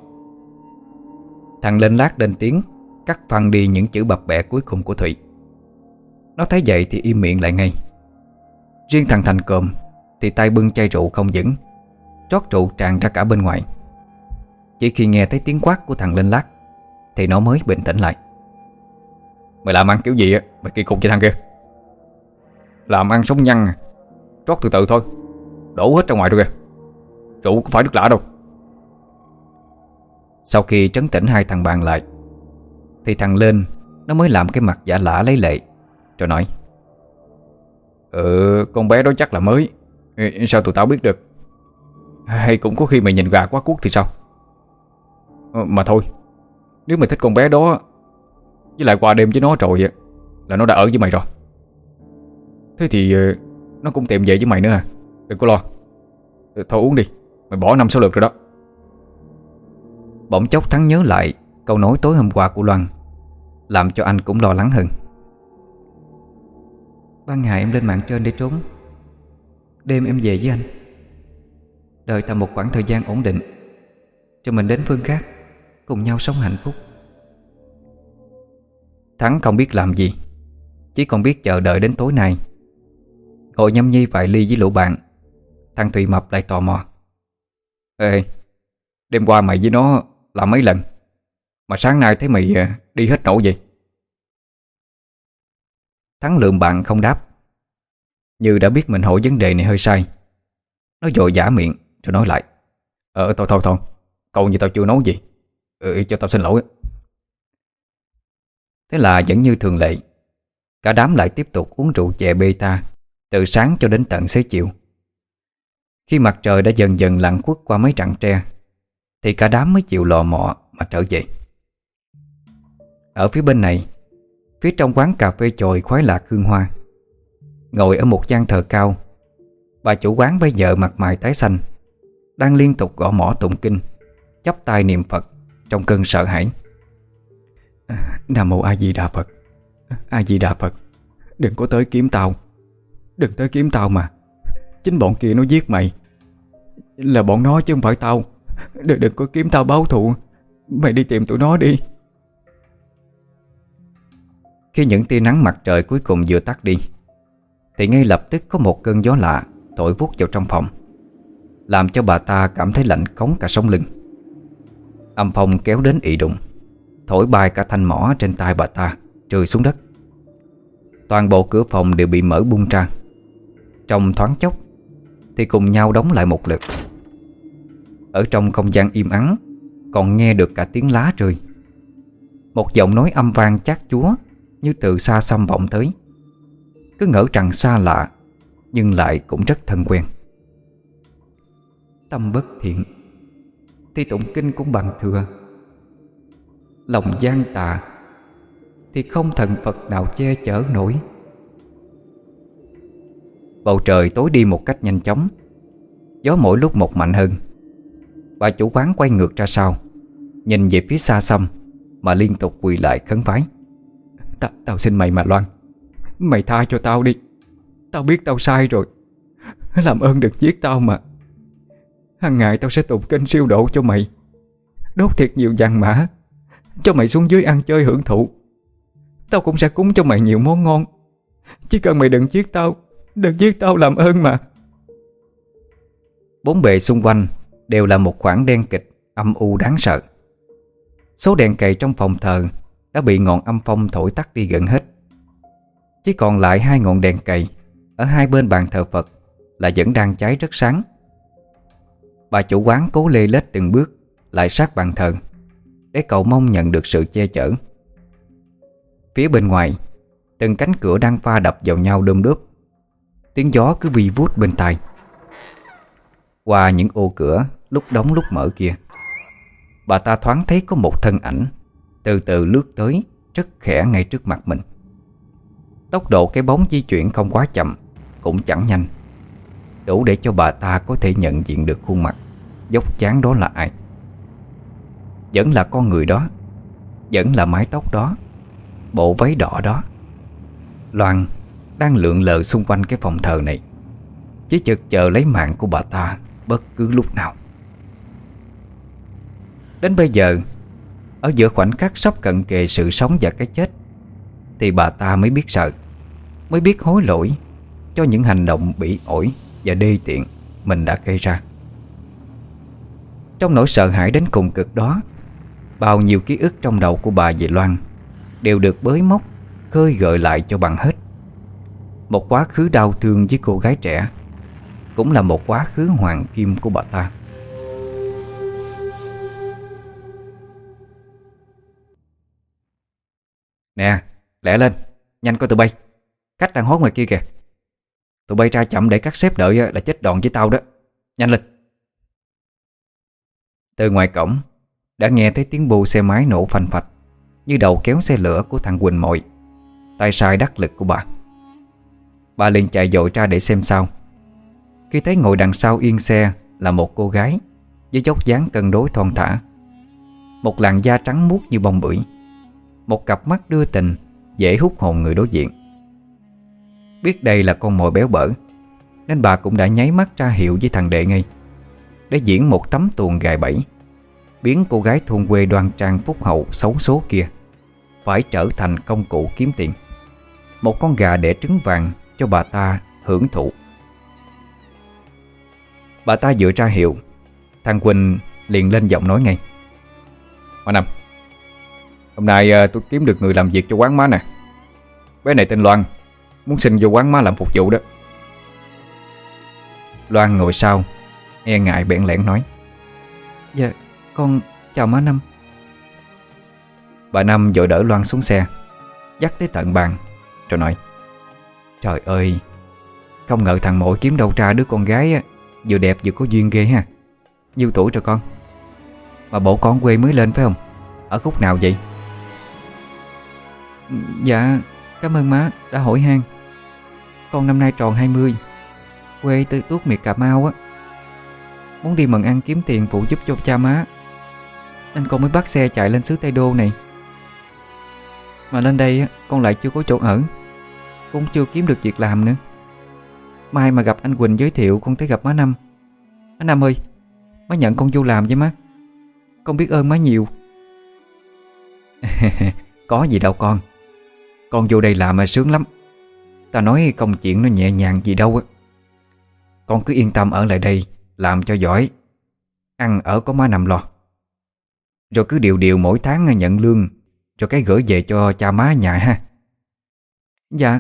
Thằng lên lát lên tiếng, Cắt phăng đi những chữ bập bẹ cuối cùng của Thụy. Nó thấy vậy thì im miệng lại ngay. Riêng thằng Thành cơm Thì tay bưng chai rượu không vững Trót rượu tràn ra cả bên ngoài. Chỉ khi nghe thấy tiếng quát của thằng lên lát Thì nó mới bình tĩnh lại. Mày làm ăn kiểu gì á? Mày kỳ cục với thằng kia làm ăn sống nhăn. Trót từ từ thôi. Đổ hết ra ngoài rồi kìa. Rượu cũng phải nước lạ đâu. Sau khi trấn tĩnh hai thằng bạn lại, Thì thằng lên Nó mới làm cái mặt giả lả lấy lệ, Rồi nói Ừ con bé đó chắc là mới. Sao tụi tao biết được? Hay cũng có khi mày nhìn gà quá cuốc thì sao? Ờ, mà thôi, Nếu mày thích con bé đó, Với lại qua đêm với nó rồi Là nó đã ở với mày rồi. Thế thì ờ, nó cũng tìm về với mày nữa à? Đừng có lo. Thôi uống đi. Mày bỏ năm sáu lượt rồi đó. Bỗng chốc Thắng nhớ lại Câu nói tối hôm qua của Loan, Làm cho anh cũng lo lắng hơn. Ban ngày em lên mạng trên để trốn. Đêm em về với anh. Đợi tầm một khoảng thời gian ổn định, Cho mình đến phương khác, Cùng nhau sống hạnh phúc. Thắng không biết làm gì, Chỉ còn biết chờ đợi đến tối nay. Ngồi nhâm nhi vài ly với lũ bạn. Thằng Thùy Mập lại tò mò. Ê, Đêm qua mày với nó làm mấy lần? Mà sáng nay thấy mày à, đi hết nổ vậy? Thắng lượng bạn không đáp. Như đã biết mình hỏi vấn đề này hơi sai. Nó dội giả miệng Rồi nói lại. Ờ thôi thôi thôi. Cậu như tao chưa nói gì. Ừ, ừ cho tao xin lỗi. Thế là vẫn như thường lệ, Cả đám lại tiếp tục uống rượu chè beta từ sáng cho đến tận xế chiều. Khi mặt trời đã dần dần lặn khuất qua mấy rặng tre, Thì cả đám mới chịu lò mọ mà trở về. Ở phía bên này, Phía trong quán cà phê chồi khoái lạc hương hoa, Ngồi ở một gian thờ cao, Bà chủ quán bây giờ mặt mày tái xanh, Đang liên tục gõ mỏ tụng kinh, chắp tay niệm Phật Trong cơn sợ hãi. <laughs> Nam Mô A Di Đà Phật, A Di Đà Phật, Đừng có tới kiếm tao. Đừng tới kiếm tao mà. Chính bọn kia nó giết mày. Là bọn nó chứ không phải tao. Đừng, đừng có kiếm tao báo thù. Mày đi tìm tụi nó đi. Khi những tia nắng mặt trời cuối cùng vừa tắt đi Thì ngay lập tức có một cơn gió lạ Thổi vút vào trong phòng Làm cho bà ta cảm thấy lạnh cống cả sống lưng. Âm phong kéo đến ị đụng Thổi bay cả thanh mỏ trên tay bà ta Rơi xuống đất. Toàn bộ cửa phòng đều bị mở bung ra. Trong thoáng chốc, Thì cùng nhau đóng lại một lượt. Ở trong không gian im ắng, Còn nghe được cả tiếng lá rơi. Một giọng nói âm vang chát chúa Như từ xa xăm vọng tới. Cứ ngỡ rằng xa lạ, Nhưng lại cũng rất thân quen. Tâm bất thiện, Thì tụng kinh cũng bằng thừa. Lòng gian tà, Thì không thần Phật nào che chở nổi. Bầu trời tối đi một cách nhanh chóng. Gió mỗi lúc một mạnh hơn. Bà chủ quán quay ngược ra sau Nhìn về phía xa xăm Mà liên tục quỳ lại khấn vái. Ta, Tao xin mày mà Loan. Mày tha cho tao đi. Tao biết tao sai rồi. Làm ơn đừng giết tao mà. Hằng ngày tao sẽ tụng kinh siêu độ cho mày. Đốt thiệt nhiều vàng mã. Cho mày xuống dưới ăn chơi hưởng thụ. Tao cũng sẽ cúng cho mày nhiều món ngon. Chỉ cần mày đừng giết tao Đừng giết tao làm ơn mà. Bốn bề xung quanh Đều là một khoảng đen kịch, Âm u đáng sợ. Số đèn cầy trong phòng thờ Đã bị ngọn âm phong thổi tắt đi gần hết. Chỉ còn lại hai ngọn đèn cầy Ở hai bên bàn thờ Phật Là vẫn đang cháy rất sáng. Bà chủ quán cố lê lết từng bước Lại sát bàn thờ để cậu mong nhận được sự che chở. Phía bên ngoài, Từng cánh cửa đang pha đập vào nhau đơm đớp Tiếng gió cứ vi vút bên tai. Qua những ô cửa, lúc đóng lúc mở kia, Bà ta thoáng thấy có một thân ảnh Từ từ lướt tới, Rất khẽ ngay trước mặt mình. Tốc độ cái bóng di chuyển không quá chậm, Cũng chẳng nhanh, Đủ để cho bà ta có thể nhận diện được khuôn mặt, Dốc chán đó là ai. Vẫn là con người đó, Vẫn là mái tóc đó, Bộ váy đỏ đó Loan đang lượn lờ xung quanh cái phòng thờ này. Chỉ chực chờ lấy mạng của bà ta Bất cứ lúc nào. Đến bây giờ, Ở giữa khoảnh khắc sắp cận kề sự sống và cái chết, Thì bà ta mới biết sợ, Mới biết hối lỗi Cho những hành động bị ổi Và đê tiện Mình đã gây ra. Trong nỗi sợ hãi đến cùng cực đó, Bao nhiêu ký ức trong đầu của bà về Loan Đều được bới móc, Khơi gợi lại cho bằng hết. Một quá khứ đau thương với cô gái trẻ Cũng là một quá khứ hoàng kim của bà ta. Nè, lẹ lên Nhanh coi tụi bay. Khách đang hốt ngoài kia kìa. Tụi bay ra chậm để các sếp đợi là chết đòn với tao đó. Nhanh lên. Từ ngoài cổng đã nghe thấy tiếng bù xe máy nổ phanh phạch Như đầu kéo xe lửa của thằng Quỳnh Mội Tay sai đắc lực của bà. Bà liền chạy dội ra để xem sao. Khi thấy ngồi đằng sau yên xe Là một cô gái, Với dốc dáng cân đối thon thả. Một làn da trắng muốt như bông bưởi. Một cặp mắt đưa tình, Dễ hút hồn người đối diện. Biết đây là con mồi béo bở, Nên bà cũng đã nháy mắt ra hiệu với thằng đệ ngay, Để diễn một tấm tuồng gài bẫy, Biến cô gái thôn quê đoan trang phúc hậu xấu số kia, Phải trở thành công cụ kiếm tiền. Một con gà để trứng vàng cho bà ta hưởng thụ. Bà ta dựa ra hiệu. Thằng Quỳnh liền lên giọng nói ngay. Má Năm Hôm nay à, tôi kiếm được người làm việc cho quán má nè. Bé này tên Loan Muốn xin vô quán má làm phục vụ đó. Loan ngồi sau E ngại bẽn lẽn nói. Dạ con chào má Năm. Bà Năm vội đỡ Loan xuống xe Dắt tới tận bàn Rồi nói Trời ơi. Không ngờ thằng mội kiếm đâu ra đứa con gái á, Vừa đẹp vừa có duyên ghê ha. Nhiêu tuổi rồi con? Mà bộ con quê mới lên phải không? Ở khúc nào vậy? Dạ Cảm ơn má đã hỏi han. Con năm nay tròn 20 Quê từ tuốt miệt Cà Mau á. Muốn đi mần ăn kiếm tiền phụ giúp cho cha má Nên con mới bắt xe chạy lên xứ Tây Đô này. Mà lên đây con lại chưa có chỗ ở. Cũng chưa kiếm được việc làm nữa. Mai mà gặp anh Quỳnh giới thiệu, con tới gặp má Năm. Má Năm ơi, Má nhận con vô làm với má. Con biết ơn má nhiều. <laughs> Có gì đâu con. Con vô đây làm mà sướng lắm. Ta nói công chuyện nó nhẹ nhàng gì đâu á. Con cứ yên tâm ở lại đây, Làm cho giỏi. Ăn ở có má nằm lo. Rồi cứ điều điều mỗi tháng nhận lương Cho cái gửi về cho cha má nhà ha. Dạ.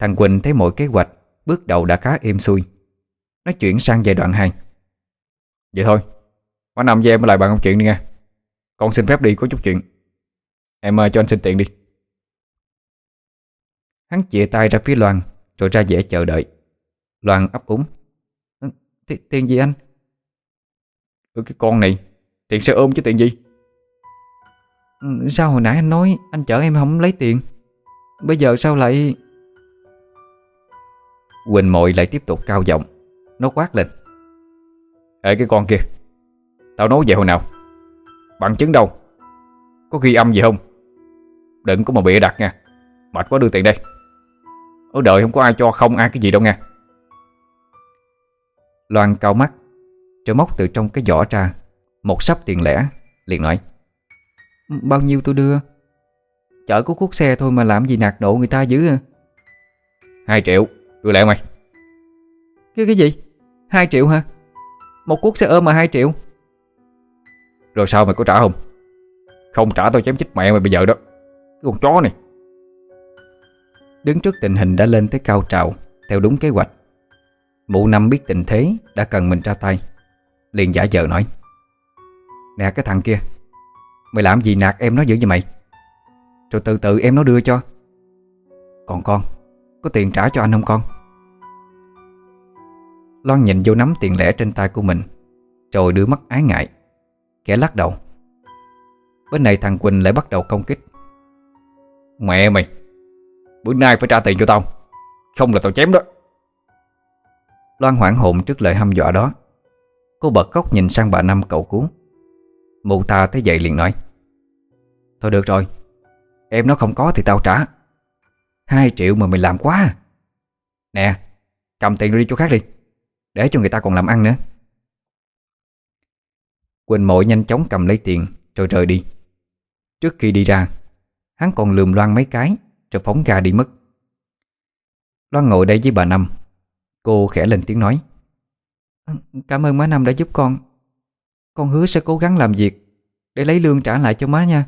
Thằng Quỳnh thấy mọi kế hoạch, Bước đầu đã khá êm xuôi. Nó chuyển sang giai đoạn 2 Vậy thôi Quá nằm với em lại bàn công chuyện đi nha. Con xin phép đi, có chút chuyện. Em ơi cho anh xin tiền đi. Hắn chìa tay ra phía Loan, Rồi ra vẻ chờ đợi. Loan ấp úng. Tiền gì anh? Ừ cái con này, Tiền xe ôm chứ tiền gì? Sao hồi nãy anh nói Anh chở em không lấy tiền? Bây giờ sao lại Quỳnh mội lại tiếp tục cao giọng. Nó quát lên. Ê cái con kia. Tao nói vậy hồi nào? Bằng chứng đâu? Có ghi âm gì không? Đừng có mà bịa đặt nha. Mệt quá đưa tiền đây. Ở đời không có ai cho không ai cái gì đâu nha. Loan cao mắt Rồi móc từ trong cái giỏ ra Một sắp tiền lẻ Liền nói. Bao nhiêu tôi đưa? Chở có cuốc xe thôi mà làm gì nạt độ người ta dữ à? 2 triệu Đưa lẹ mày Cái cái gì? 2 triệu hả? Một cuốc xe ôm mà 2 triệu. Rồi sao mày có trả không? Không trả tao chém chết mẹ mày bây giờ đó. Cái con chó này. Đứng trước tình hình đã lên tới cao trào Theo đúng kế hoạch. Mụ năm biết tình thế Đã cần mình ra tay. Liền giả vờ nói. Nè cái thằng kia. Mày làm gì nạt em nó dữ vậy mày? Rồi từ từ em nó đưa cho. Còn con có tiền trả cho anh không con? Loan nhìn vô nắm tiền lẻ trên tay của mình, Rồi đưa mắt ái ngại Kẻ lắc đầu. Bên này thằng Quỳnh lại bắt đầu công kích. Mẹ mày, Bữa nay phải trả tiền cho tao, Không là tao chém đó. Loan hoảng hồn trước lời hăm dọa đó. Cô bật khóc nhìn sang bà Năm cậu cú. Mụ ta thấy vậy liền nói, Thôi được rồi, Em nó không có thì tao trả. Hai triệu mà mình làm quá. À. Nè, Cầm tiền đi chỗ khác đi. Để cho người ta còn làm ăn nữa. Quỳnh mội nhanh chóng cầm lấy tiền, Rồi rời đi. Trước khi đi ra, Hắn còn lườm Loan mấy cái, Rồi phóng ra đi mất. Loan ngồi đây với bà Năm. Cô khẽ lên tiếng nói ừ, Cảm ơn má Năm đã giúp con. Con hứa sẽ cố gắng làm việc Để lấy lương trả lại cho má nha.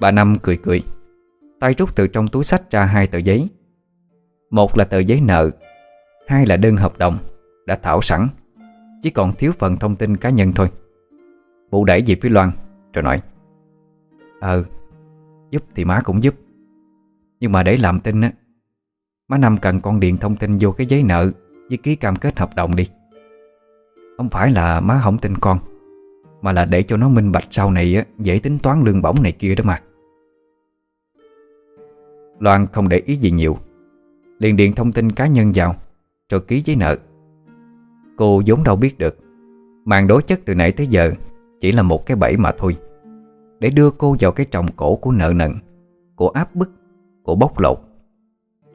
Bà Năm cười cười. Tay rút từ trong túi sách ra hai tờ giấy. Một là tờ giấy nợ, Hai là đơn hợp đồng Đã thảo sẵn, Chỉ còn thiếu phần thông tin cá nhân thôi. Bụ đẩy về phía Loan, Rồi nói Ờ Giúp thì má cũng giúp, Nhưng mà để làm tin á, Má Năm cần con điền thông tin vô cái giấy nợ Với ký cam kết hợp đồng đi. Không phải là má không tin con, Mà là để cho nó minh bạch sau này á, Dễ tính toán lương bổng này kia đó mà. Loan không để ý gì nhiều. Liền điện thông tin cá nhân vào, Rồi ký giấy nợ. Cô vốn đâu biết được, Màn đối chất từ nãy tới giờ Chỉ là một cái bẫy mà thôi. Để đưa cô vào cái trọng cổ của nợ nần, Của áp bức, của bóc lột.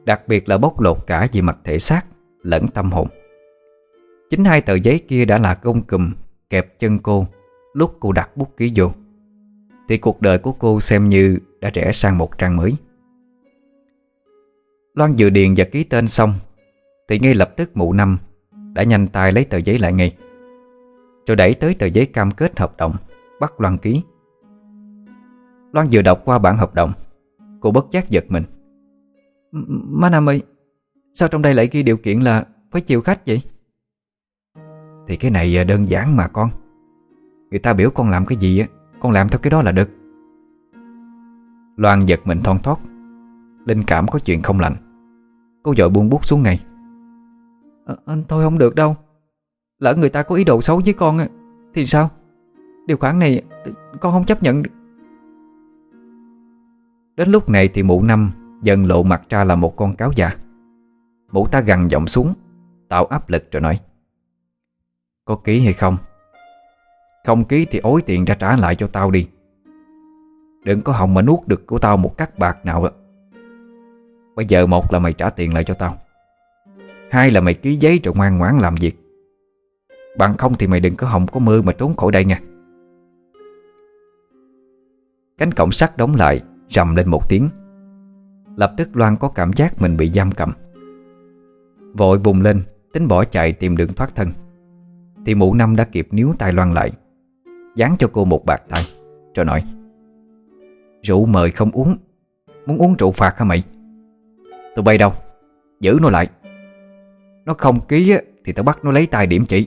Đặc biệt là bóc lột cả về mặt thể xác lẫn tâm hồn. Chính hai tờ giấy kia đã là công cùm kẹp chân cô lúc cô đặt bút ký vô. Thì cuộc đời của cô xem như đã rẽ sang một trang mới. Loan vừa điền và ký tên xong Thì ngay lập tức mụ năm Đã nhanh tay lấy tờ giấy lại ngay. Rồi đẩy tới tờ giấy cam kết hợp đồng Bắt Loan ký. Loan vừa đọc qua bản hợp đồng Cô bất giác giật mình. Má Năm ơi Sao trong đây lại ghi điều kiện là Phải chiều khách vậy? Thì cái này đơn giản mà con. Người ta biểu con làm cái gì á Con làm theo cái đó là được. Loan giật mình thon thót Linh cảm có chuyện không lành Cô dội buông bút xuống ngay. À, Thôi không được đâu. Lỡ người ta có ý đồ xấu với con Thì sao? Điều khoản này con không chấp nhận Đến lúc này thì mụ năm Dần lộ mặt ra là một con cáo già. Mụ ta gằn giọng xuống Tạo áp lực rồi nói Có ký hay không? Không ký thì ối tiền ra trả lại cho tao đi. Đừng có hòng mà nuốt được của tao một cắt bạc nào Bây giờ một là mày trả tiền lại cho tao, Hai là mày ký giấy rồi ngoan ngoãn làm việc. Bằng không thì mày đừng có hòng có mơ mà trốn khỏi đây nha. Cánh cổng sắt đóng lại, Rầm lên một tiếng. Lập tức Loan có cảm giác mình bị giam cầm. Vội bùng lên, Tính bỏ chạy tìm đường thoát thân. Thì mụ năm đã kịp níu tay Loan lại, Dán cho cô một bạc tay Rồi nói, Rượu mời không uống, Muốn uống rượu phạt hả mày? Tụi bay đâu? Giữ nó lại. Nó không ký á, thì tao bắt nó lấy tay điểm chỉ.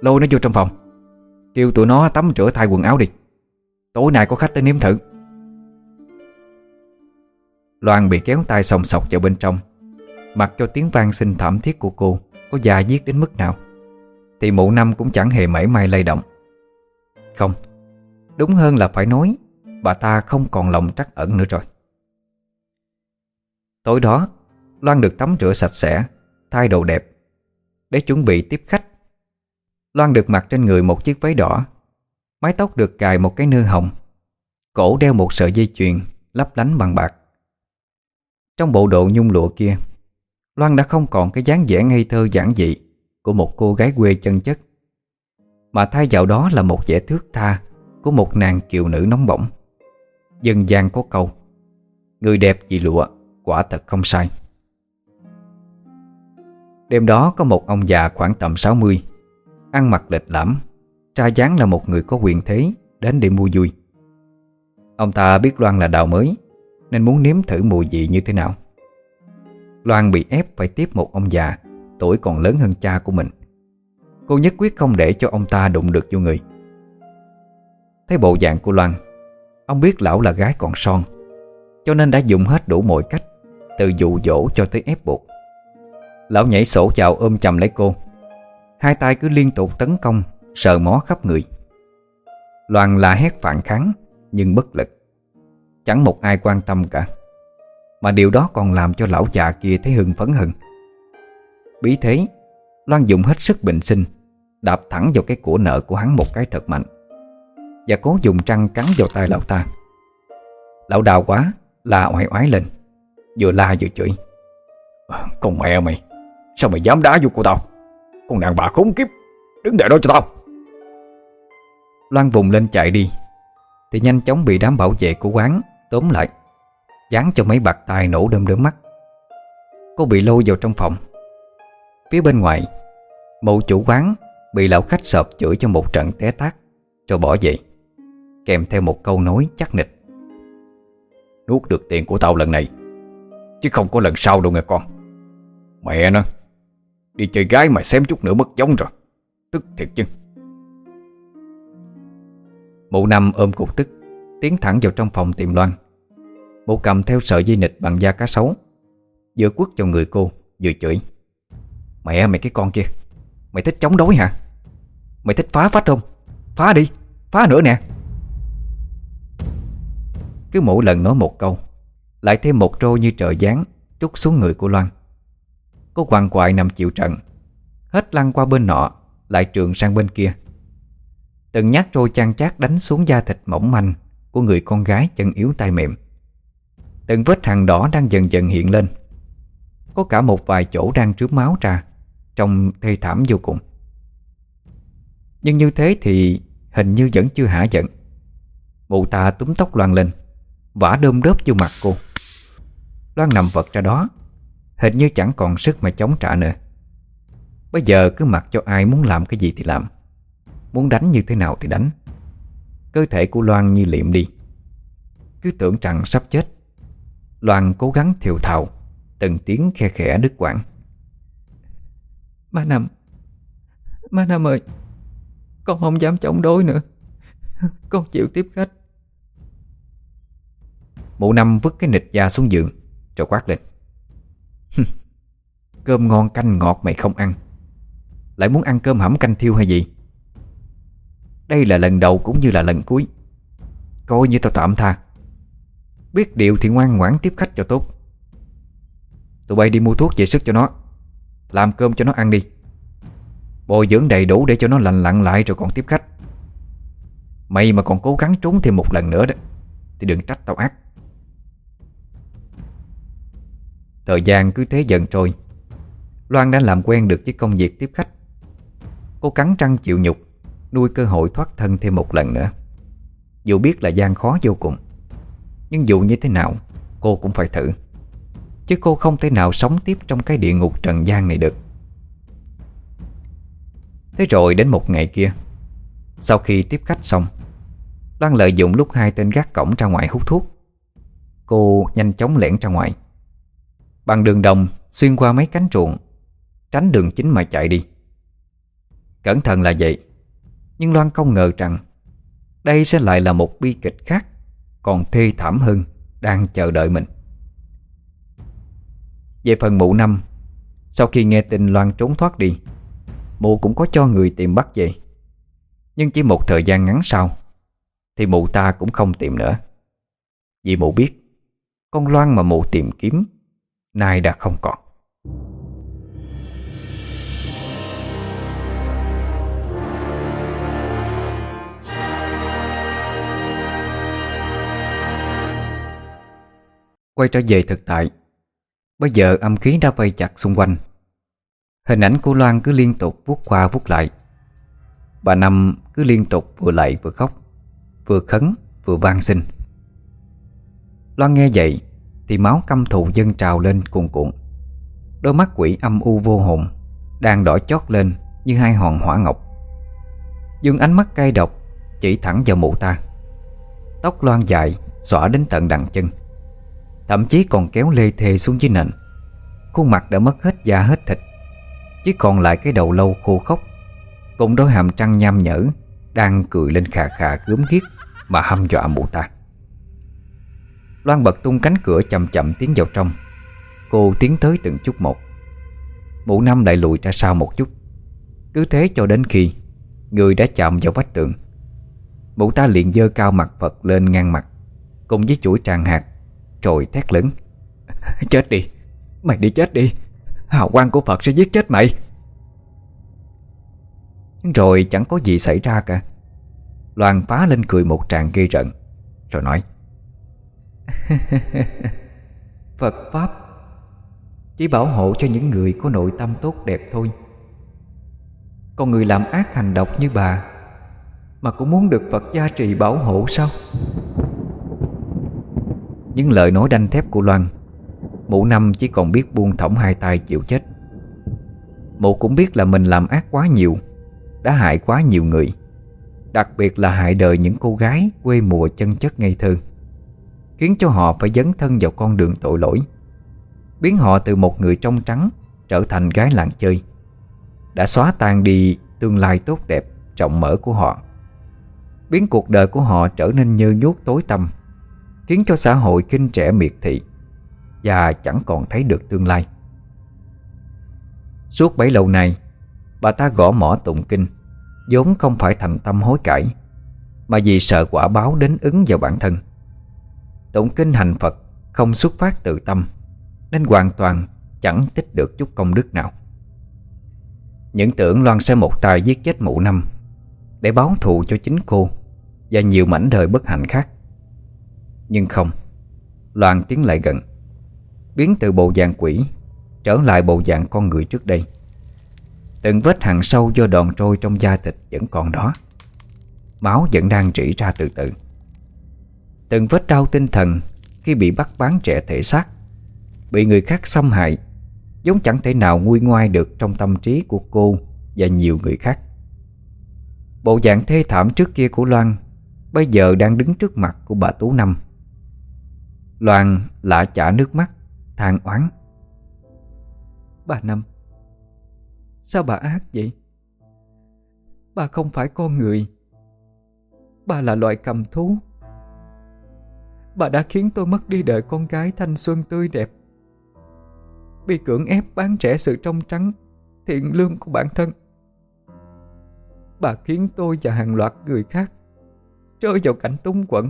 Lôi nó vô trong phòng. Kêu tụi nó tắm rửa thay quần áo đi. Tối nay có khách tới nếm thử. Loan bị kéo tay sòng sọc vào bên trong. Mặc cho tiếng vang xin thảm thiết của cô Có già giết đến mức nào. Thì mụ năm cũng chẳng hề mảy may lay động. Không Đúng hơn là phải nói Bà ta không còn lòng trắc ẩn nữa rồi. Tối đó, Loan được tắm rửa sạch sẽ, Thay đồ đẹp, Để chuẩn bị tiếp khách. Loan được mặc trên người một chiếc váy đỏ, Mái tóc được cài một cái nơ hồng, Cổ đeo một sợi dây chuyền Lấp lánh bằng bạc. Trong bộ đồ nhung lụa kia, Loan đã không còn cái dáng vẻ ngây thơ giản dị Của một cô gái quê chân chất, Mà thay vào đó là một vẻ thước tha Của một nàng kiều nữ nóng bỏng. Dân gian có câu, Người đẹp vì lụa Quả thật không sai. Đêm đó có một ông già khoảng tầm 60 Ăn mặc lệch lãm Tra dáng là một người có quyền thế, Đến để mua vui. Ông ta biết Loan là đào mới, Nên muốn nếm thử mùi vị như thế nào. Loan bị ép phải tiếp một ông già, Tuổi còn lớn hơn cha của mình. Cô nhất quyết không để cho ông ta đụng được vô người. Thấy bộ dạng của Loan, Ông biết lão là gái còn son, Cho nên đã dùng hết đủ mọi cách từ dụ dỗ cho tới ép buộc. Lão nhảy sổ chào ôm chầm lấy cô. Hai tay cứ liên tục tấn công, Sờ mó khắp người. Loan la hét phản kháng, Nhưng bất lực. Chẳng một ai quan tâm cả. Mà điều đó còn làm cho lão già kia thấy hưng phấn hơn. Bí thế, Loan dùng hết sức bình sinh, Đạp thẳng vào cái của nợ của hắn một cái thật mạnh. Và cố dùng trăng cắn vào tay lão ta. Lão đào quá là oai oái lên. Vừa la vừa chửi. Con mẹ mày, Sao mày dám đá vô cô tao? Con đàn bà khốn kiếp, Đứng đợi đó cho tao. Loan vùng lên chạy đi. Thì nhanh chóng bị đám bảo vệ của quán Tóm lại, Dán cho mấy bạc tai nổ đơm đớm mắt. Cô bị lôi vào trong phòng. Phía bên ngoài Mụ chủ quán Bị lão khách sợp chửi cho một trận té tát Rồi bỏ dậy Kèm theo một câu nói chắc nịch. Nuốt được tiền của tao lần này Chứ không có lần sau đâu nghe con. Mẹ nó, Đi chơi gái mà xém chút nữa mất giống rồi. Tức thiệt chứ. Mụ năm ôm cục tức, Tiến thẳng vào trong phòng tìm Loan. Mụ cầm theo sợi dây nịch bằng da cá sấu, Vừa quất vào người cô, Vừa chửi. Mẹ mày cái con kia, Mày thích chống đối hả? Mày thích phá phách không? Phá đi, Phá nữa nè. Cứ mỗi lần nói một câu lại thêm một trô như trời giáng Trút xuống người của Loan. Cô quằn quại nằm chịu trận, Hết lăn qua bên nọ, Lại trường sang bên kia. Từng nhát trôi chan chát đánh xuống da thịt mỏng manh Của người con gái chân yếu tay mềm. Từng vết hàng đỏ đang dần dần hiện lên. Có cả một vài chỗ đang trướp máu ra, Trông thê thảm vô cùng. Nhưng như thế thì hình như vẫn chưa hả giận. Mụ ta túm tóc Loan lên, Vả đơm đớp vô mặt cô. Loan nằm vật ra đó. Hình như chẳng còn sức mà chống trả nữa. Bây giờ cứ mặc cho ai muốn làm cái gì thì làm. Muốn đánh như thế nào thì đánh. Cơ thể của Loan như liệm đi. Cứ tưởng rằng sắp chết. Loan cố gắng thiều thào Từng tiếng khe khẽ đứt quãng. Má Năm Má Năm ơi Con không dám chống đối nữa. Con chịu tiếp khách. Mụ Năm vứt cái nịch da xuống giường rồi quát lên. Cơm ngon canh ngọt mày không ăn. Lại muốn ăn cơm hẩm canh thiêu hay gì? Đây là lần đầu cũng như là lần cuối. Coi như tao tạm tha. Biết điều thì ngoan ngoãn tiếp khách cho tốt. Tụi bay đi mua thuốc về sức cho nó. Làm cơm cho nó ăn đi. Bồi dưỡng đầy đủ để cho nó lành lặn lại rồi còn tiếp khách. Mày mà còn cố gắng trốn thêm một lần nữa đó. Thì đừng trách tao ác. Thời gian cứ thế dần trôi. Loan đã làm quen được với công việc tiếp khách. Cô cắn răng chịu nhục, Nuôi cơ hội thoát thân thêm một lần nữa. Dù biết là gian khó vô cùng, Nhưng dù như thế nào, Cô cũng phải thử. Chứ cô không thể nào sống tiếp trong cái địa ngục trần gian này được. Thế rồi đến một ngày kia, Sau khi tiếp khách xong, Loan lợi dụng lúc hai tên gác cổng ra ngoài hút thuốc, Cô nhanh chóng lẻn ra ngoài. Bằng đường đồng xuyên qua mấy cánh ruộng, Tránh đường chính mà chạy đi. Cẩn thận là vậy, Nhưng Loan không ngờ rằng Đây sẽ lại là một bi kịch khác Còn thê thảm hơn Đang chờ đợi mình. Về phần mụ năm, Sau khi nghe tin Loan trốn thoát đi, Mụ cũng có cho người tìm bắt về. Nhưng chỉ một thời gian ngắn sau, Thì mụ ta cũng không tìm nữa. Vì mụ biết, Con Loan mà mụ tìm kiếm Nay đã không còn. Quay trở về thực tại. Bây giờ âm khí đã vây chặt xung quanh. Hình ảnh của Loan cứ liên tục vuốt qua vuốt lại. Bà Năm cứ liên tục vừa lạy vừa khóc, Vừa khấn, vừa van xin. Loan nghe vậy thì máu căm thù dâng trào lên cuồn cuộn. Đôi mắt quỷ âm u vô hồn Đang đỏ chót lên như hai hòn hỏa ngọc. Dương ánh mắt cay độc Chỉ thẳng vào mụ ta. Tóc loan dài, xõa đến tận đằng chân. Thậm chí còn kéo lê thê xuống dưới nền. Khuôn mặt đã mất hết da hết thịt, Chỉ còn lại cái đầu lâu khô khốc. Cùng đôi hàm trăng nham nhở Đang cười lên khà khà gớm ghiếc Mà hăm dọa mụ ta. Loan bật tung cánh cửa chậm chậm tiến vào trong. Cô tiến tới từng chút một. Mụ năm lại lùi ra sau một chút. Cứ thế cho đến khi Người đã chạm vào vách tường Mụ ta liền dơ cao mặt Phật lên ngang mặt Cùng với chuỗi tràng hạt Rồi thét lớn. <laughs> Chết đi, mày đi chết đi. Hào quang của Phật sẽ giết chết mày. Rồi chẳng có gì xảy ra cả. Loan phá lên cười một tràng gây rợn Rồi nói <laughs> Phật Pháp Chỉ bảo hộ cho những người có nội tâm tốt đẹp thôi. Còn người làm ác hành độc như bà Mà cũng muốn được Phật gia trì bảo hộ sao? Những lời nói đanh thép của Loan, Mụ năm chỉ còn biết buông thõng hai tay chịu chết. Mụ cũng biết là mình làm ác quá nhiều, Đã hại quá nhiều người, Đặc biệt là hại đời những cô gái quê mùa chân chất ngây thơ. Khiến cho họ phải dấn thân vào con đường tội lỗi. Biến họ từ một người trong trắng Trở thành gái làng chơi. Đã xóa tan đi tương lai tốt đẹp Trọng mở của họ. Biến cuộc đời của họ trở nên nhơ nhuốc tối tăm, Khiến cho xã hội kinh trẻ miệt thị Và chẳng còn thấy được tương lai. Suốt bấy lâu nay, Bà ta gõ mỏ tụng kinh, vốn không phải thành tâm hối cải, Mà vì sợ quả báo đến ứng vào bản thân. Tụng kinh hành Phật không xuất phát từ tâm, Nên hoàn toàn chẳng tích được chút công đức nào. Những tưởng Loan sẽ một tài giết chết mụ năm Để báo thù cho chính cô Và nhiều mảnh đời bất hạnh khác. Nhưng không, Loan tiến lại gần, Biến từ bộ dạng quỷ Trở lại bộ dạng con người trước đây. Từng vết hằn sâu do đòn trôi trong da thịt vẫn còn đó. Máu vẫn đang rỉ ra từ từ. Từng vết đau tinh thần Khi bị bắt bán trẻ thể xác. Bị người khác xâm hại, Giống chẳng thể nào nguôi ngoai được Trong tâm trí của cô Và nhiều người khác. Bộ dạng thê thảm trước kia của Loan Bây giờ đang đứng trước mặt của bà Tú Năm. Loan lạ chả nước mắt, than oán. Bà Năm, Sao bà ác vậy? Bà không phải con người. Bà là loại cầm thú. Bà đã khiến tôi mất đi đời con gái thanh xuân tươi đẹp. Bị cưỡng ép bán trẻ sự trong trắng, Thiện lương của bản thân. Bà khiến tôi và hàng loạt người khác Rơi vào cảnh túng quẫn,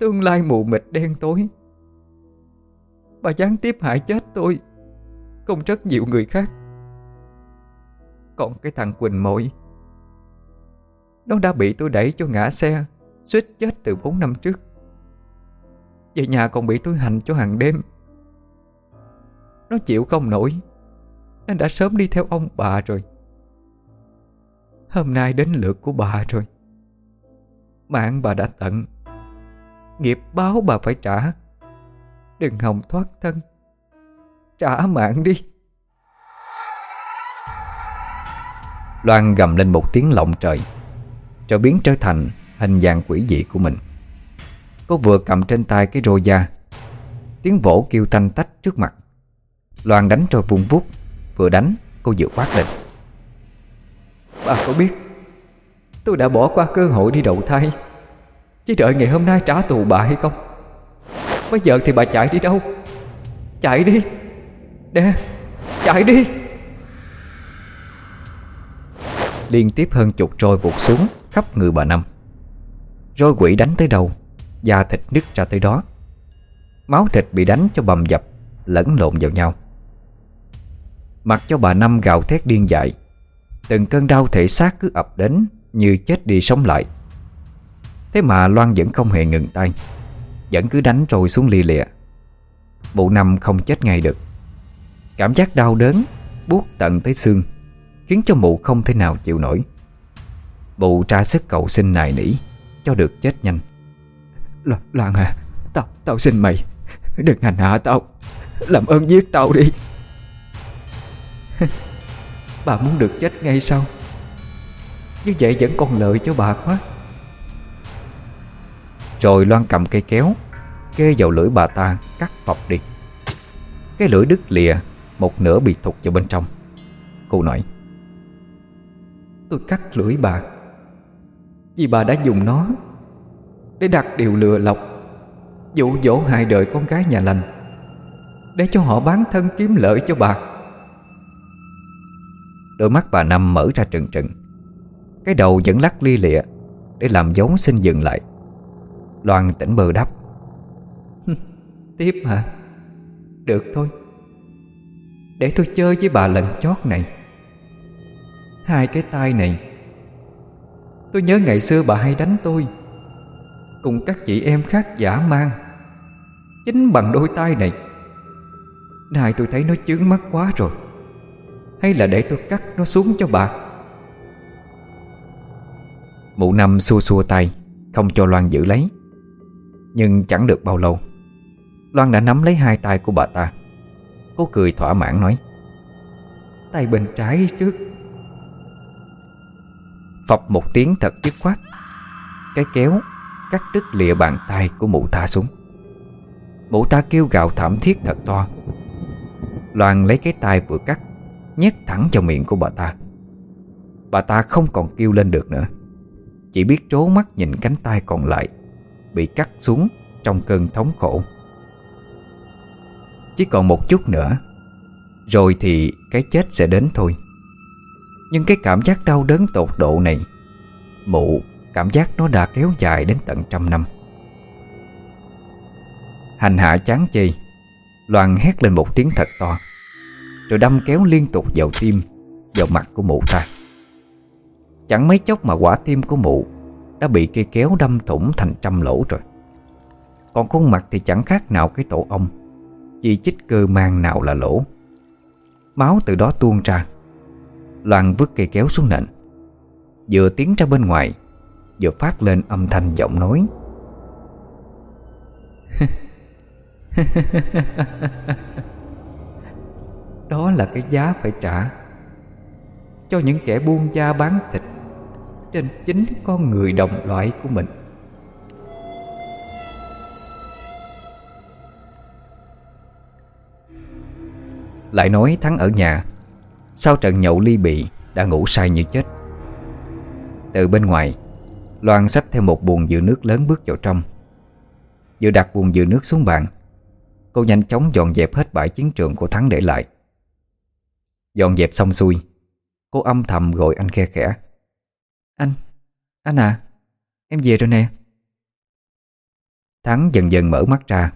Tương lai mù mịt đen tối. Bà gián tiếp hại chết tôi Cùng rất nhiều người khác. Còn cái thằng Quỳnh Mội, Nó đã bị tôi đẩy cho ngã xe, Suýt chết từ 4 năm trước. Về nhà còn bị tôi hành cho hàng đêm. Nó chịu không nổi, Nên đã sớm đi theo ông bà rồi. Hôm nay đến lượt của bà rồi. Mạng bà đã tận, Nghiệp báo bà phải trả. Đừng hòng thoát thân, Trả mạng đi. Loan gầm lên một tiếng lộng trời Rồi biến trở thành hình dạng quỷ dị của mình. Cô vừa cầm trên tay cái rô da. Tiếng vỗ kêu tanh tách trước mặt. Loan đánh rồi vùng vút Vừa đánh, cô vừa quát lên. Bà có biết, Tôi đã bỏ qua cơ hội đi đậu thai, Chỉ đợi ngày hôm nay trả tù bà hay không? Bây giờ thì bà chạy đi đâu? Chạy đi. Nè, Chạy đi. Liên tiếp hơn chục roi vụt xuống, Khắp người bà Năm Roi quỷ đánh tới đầu. Da thịt nứt ra tới đó. Máu thịt bị đánh cho bầm dập, Lẫn lộn vào nhau. Mặc cho bà Năm gào thét điên dại, Từng cơn đau thể xác cứ ập đến Như chết đi sống lại. Thế mà Loan vẫn không hề ngừng tay, Vẫn cứ đánh rồi xuống lia lịa. Bộ năm không chết ngay được. Cảm giác đau đớn Buốt tận tới xương, Khiến cho mụ không thể nào chịu nổi. Bụ tra sức cầu xin nài nỉ Cho được chết nhanh. L Lan à Tao, tao xin mày Đừng hành hạ tao Làm ơn giết tao đi. <laughs> Bà muốn được chết ngay sao Như vậy vẫn còn lợi cho bà quá. Rồi Loan cầm cây kéo Kê vào lưỡi bà ta Cắt phọc đi. Cái lưỡi đứt lìa Một nửa bị thụt vào bên trong. Cô nói Tôi cắt lưỡi bà Vì bà đã dùng nó để đặt điều lừa lọc, Dụ dỗ hai đời con gái nhà lành, Để cho họ bán thân kiếm lợi cho bà. Đôi mắt bà Năm mở ra trừng trừng, Cái đầu vẫn lắc lia lịa Để làm dấu xin dừng lại. Loan tỉnh bờ đáp Tiếp hả? Được thôi. Để tôi chơi với bà lần chót này. Hai cái tay này, Tôi nhớ ngày xưa bà hay đánh tôi. Cùng các chị em khác giả mang. Chính bằng đôi tay này Này tôi thấy nó chướng mắt quá rồi. Hay là để tôi cắt nó xuống cho bà? Mụ năm xua xua tay, Không cho Loan giữ lấy. Nhưng chẳng được bao lâu, Loan đã nắm lấy hai tay của bà ta. Cô cười thỏa mãn nói, Tay bên trái trước. Phập một tiếng thật dứt khoát, Cái kéo Cắt đứt lìa bàn tay của mụ ta xuống. Mụ ta kêu gào thảm thiết thật to. Loan lấy cái tay vừa cắt, Nhét thẳng vào miệng của bà ta. Bà ta không còn kêu lên được nữa. Chỉ biết trố mắt nhìn cánh tay còn lại, Bị cắt xuống trong cơn thống khổ. Chỉ còn một chút nữa, Rồi thì cái chết sẽ đến thôi. Nhưng cái cảm giác đau đớn tột độ này, Mụ cảm giác nó đã kéo dài đến tận trăm năm. Hành hạ chán chê, Loan hét lên một tiếng thật to, rồi đâm kéo liên tục vào tim, Vào mặt của mụ ta. Chẳng mấy chốc mà quả tim của mụ Đã bị cây kéo đâm thủng thành trăm lỗ rồi. Còn khuôn mặt thì chẳng khác nào cái tổ ong, Chỉ chích cơ mang nào là lỗ. Máu từ đó tuôn ra. Loan vứt cây kéo xuống nền. Vừa tiến ra bên ngoài Vừa phát lên âm thanh giọng nói. <laughs> Đó là cái giá phải trả Cho những kẻ buôn da bán thịt Trên chính con người đồng loại của mình. Lại nói Thắng ở nhà, Sau trận nhậu ly bị Đã ngủ say như chết. Từ bên ngoài Loan xách theo một buồn dừa nước lớn bước vào trong. Vừa đặt buồn dừa nước xuống bàn Cô nhanh chóng dọn dẹp hết bãi chiến trường của Thắng để lại. Dọn dẹp xong xuôi Cô âm thầm gọi anh khe khẽ. Anh, anh à Em về rồi nè. Thắng dần dần mở mắt ra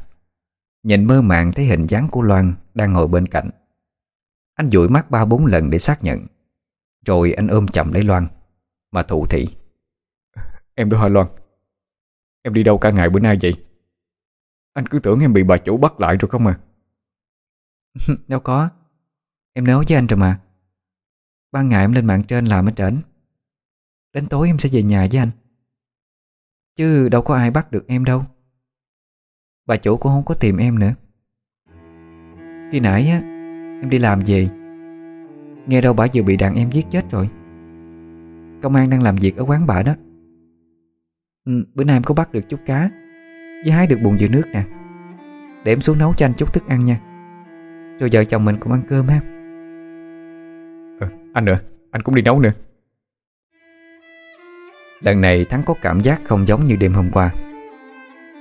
Nhìn mơ màng thấy hình dáng của Loan Đang ngồi bên cạnh. Anh dụi mắt ba bốn lần để xác nhận. Rồi anh ôm chậm lấy Loan Mà thụ thị Em đưa Hoa Loan. Em đi đâu cả ngày bữa nay vậy? Anh cứ tưởng em bị bà chủ bắt lại rồi không à? <laughs> Đâu có. Em nói với anh rồi mà. Ban ngày em lên mạng trên làm ở trển. Đến tối em sẽ về nhà với anh. Chứ đâu có ai bắt được em đâu. Bà chủ cũng không có tìm em nữa. Khi nãy á, Em đi làm về. Nghe đâu bà vừa bị đàn em giết chết rồi. Công an đang làm việc ở quán bà đó ừ, Bữa nay em có bắt được chút cá Với hái được bùn dừa nước nè. Để em xuống nấu cho anh chút thức ăn nha. Rồi vợ chồng mình cùng ăn cơm ha. Ừ, Anh nữa, anh cũng đi nấu nữa. Lần này Thắng có cảm giác không giống như đêm hôm qua.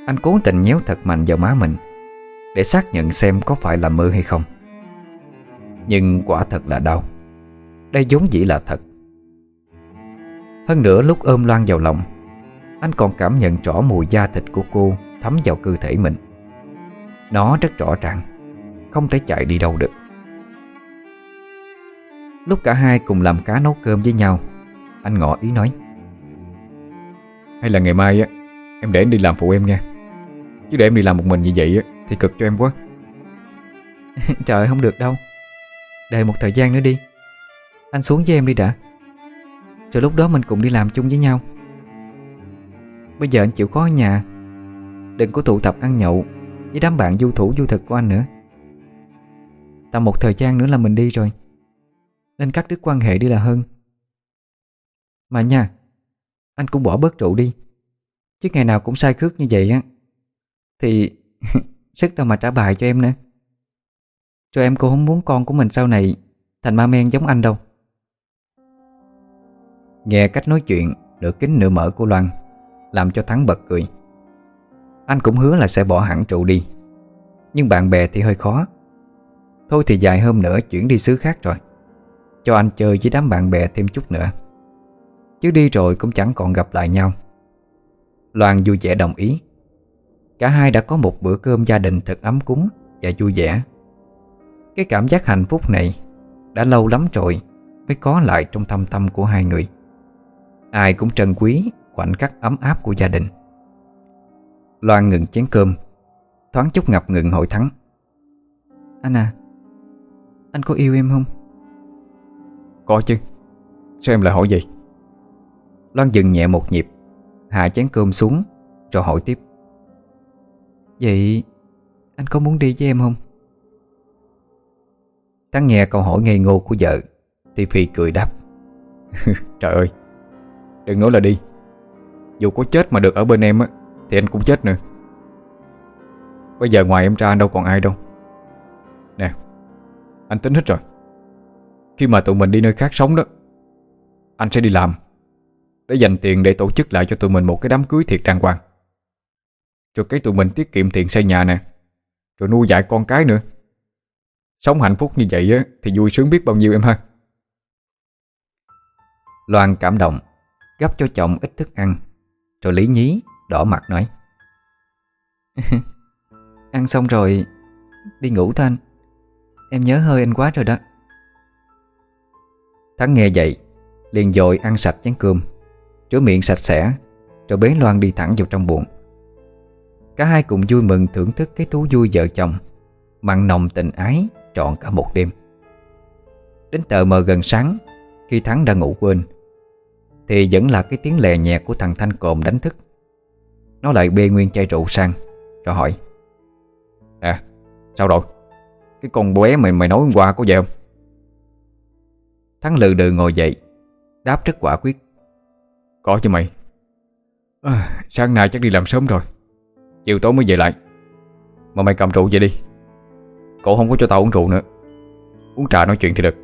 Anh cố tình nhéo thật mạnh vào má mình Để xác nhận xem có phải là mơ hay không. Nhưng quả thật là đau. Đây vốn dĩ là thật. Hơn nữa lúc ôm Loan vào lòng Anh còn cảm nhận rõ mùi da thịt của cô Thấm vào cơ thể mình. Nó rất rõ ràng Không thể chạy đi đâu được. Lúc cả hai cùng làm cá nấu cơm với nhau Anh ngỏ ý nói Hay là ngày mai á Em để em đi làm phụ em nha. Chứ để em đi làm một mình như vậy á Thì cực cho em quá. <laughs> Trời không được đâu. Đợi một thời gian nữa đi. Anh xuống với em đi đã. Rồi lúc đó mình cùng đi làm chung với nhau Bây giờ anh chịu khó ở nhà. Đừng có tụ tập ăn nhậu Với đám bạn du thủ du thực của anh nữa. Tầm một thời gian nữa là mình đi rồi. Nên cắt đứt quan hệ đi là hơn. Mà nha, Anh cũng bỏ bớt rượu đi. Chứ ngày nào cũng sai khước như vậy á. Thì <laughs> Sức đâu mà trả bài cho em nữa. Cho em cũng không muốn con của mình sau này Thành ma men giống anh đâu. Nghe cách nói chuyện Nửa kính nửa mở của Loan. Làm cho Thắng bật cười. Anh cũng hứa là sẽ bỏ hẳn trụ đi. Nhưng bạn bè thì hơi khó. Thôi thì dài hôm nữa chuyển đi xứ khác rồi. Cho anh chơi với đám bạn bè thêm chút nữa. Chứ đi rồi cũng chẳng còn gặp lại nhau. Loan vui vẻ đồng ý. Cả hai đã có một bữa cơm gia đình thật ấm cúng và vui vẻ. Cái cảm giác hạnh phúc này đã lâu lắm rồi mới có lại trong thâm tâm của hai người. Ai cũng trân quý khoảnh khắc ấm áp của gia đình. Loan ngừng chén cơm Thoáng chút ngập ngừng hội thắng. Anh à Anh có yêu em không? Có chứ Sao em lại hỏi vậy? Loan dừng nhẹ một nhịp Hạ chén cơm xuống Rồi hỏi tiếp. Vậy anh có muốn đi với em không? Thắng nghe câu hỏi ngây ngô của vợ Thì Phi cười đáp. <laughs> Trời ơi Đừng nói là đi dù có chết mà được ở bên em á, Thì anh cũng chết nữa. Bây giờ ngoài em ra anh đâu còn ai đâu. Nè, Anh tính hết rồi. Khi mà tụi mình đi nơi khác sống đó, Anh sẽ đi làm Để dành tiền để tổ chức lại cho tụi mình một cái đám cưới thiệt đàng hoàng. Rồi cái tụi mình tiết kiệm tiền xây nhà nè, Rồi nuôi dạy con cái nữa. Sống hạnh phúc như vậy á, Thì vui sướng biết bao nhiêu em ha. Loan cảm động, Gấp cho chồng ít thức ăn. Rồi lý nhí đỏ mặt nói <laughs> Ăn xong rồi Đi ngủ thôi anh. Em nhớ hơi anh quá rồi đó. Thắng nghe vậy Liền dội ăn sạch chén cơm. Rửa miệng sạch sẽ Rồi bế Loan đi thẳng vào trong buồng. Cả hai cùng vui mừng thưởng thức cái thú vui vợ chồng Mặn nồng tình ái trọn cả một đêm. Đến tờ mờ gần sáng Khi Thắng đã ngủ quên thì vẫn là cái tiếng lè nhẹ của thằng Thanh Cồm đánh thức. Nó lại bê nguyên chai rượu sang Rồi hỏi. Nè, sao rồi? Cái con bé mày mày nói hôm qua có về không? Thắng lừ đừ ngồi dậy Đáp rất quả quyết. Có chứ mày. À, Sáng nay chắc đi làm sớm rồi. Chiều tối mới về lại. Mà mày cầm rượu về đi. Cổ không có cho tao uống rượu nữa. Uống trà nói chuyện thì được.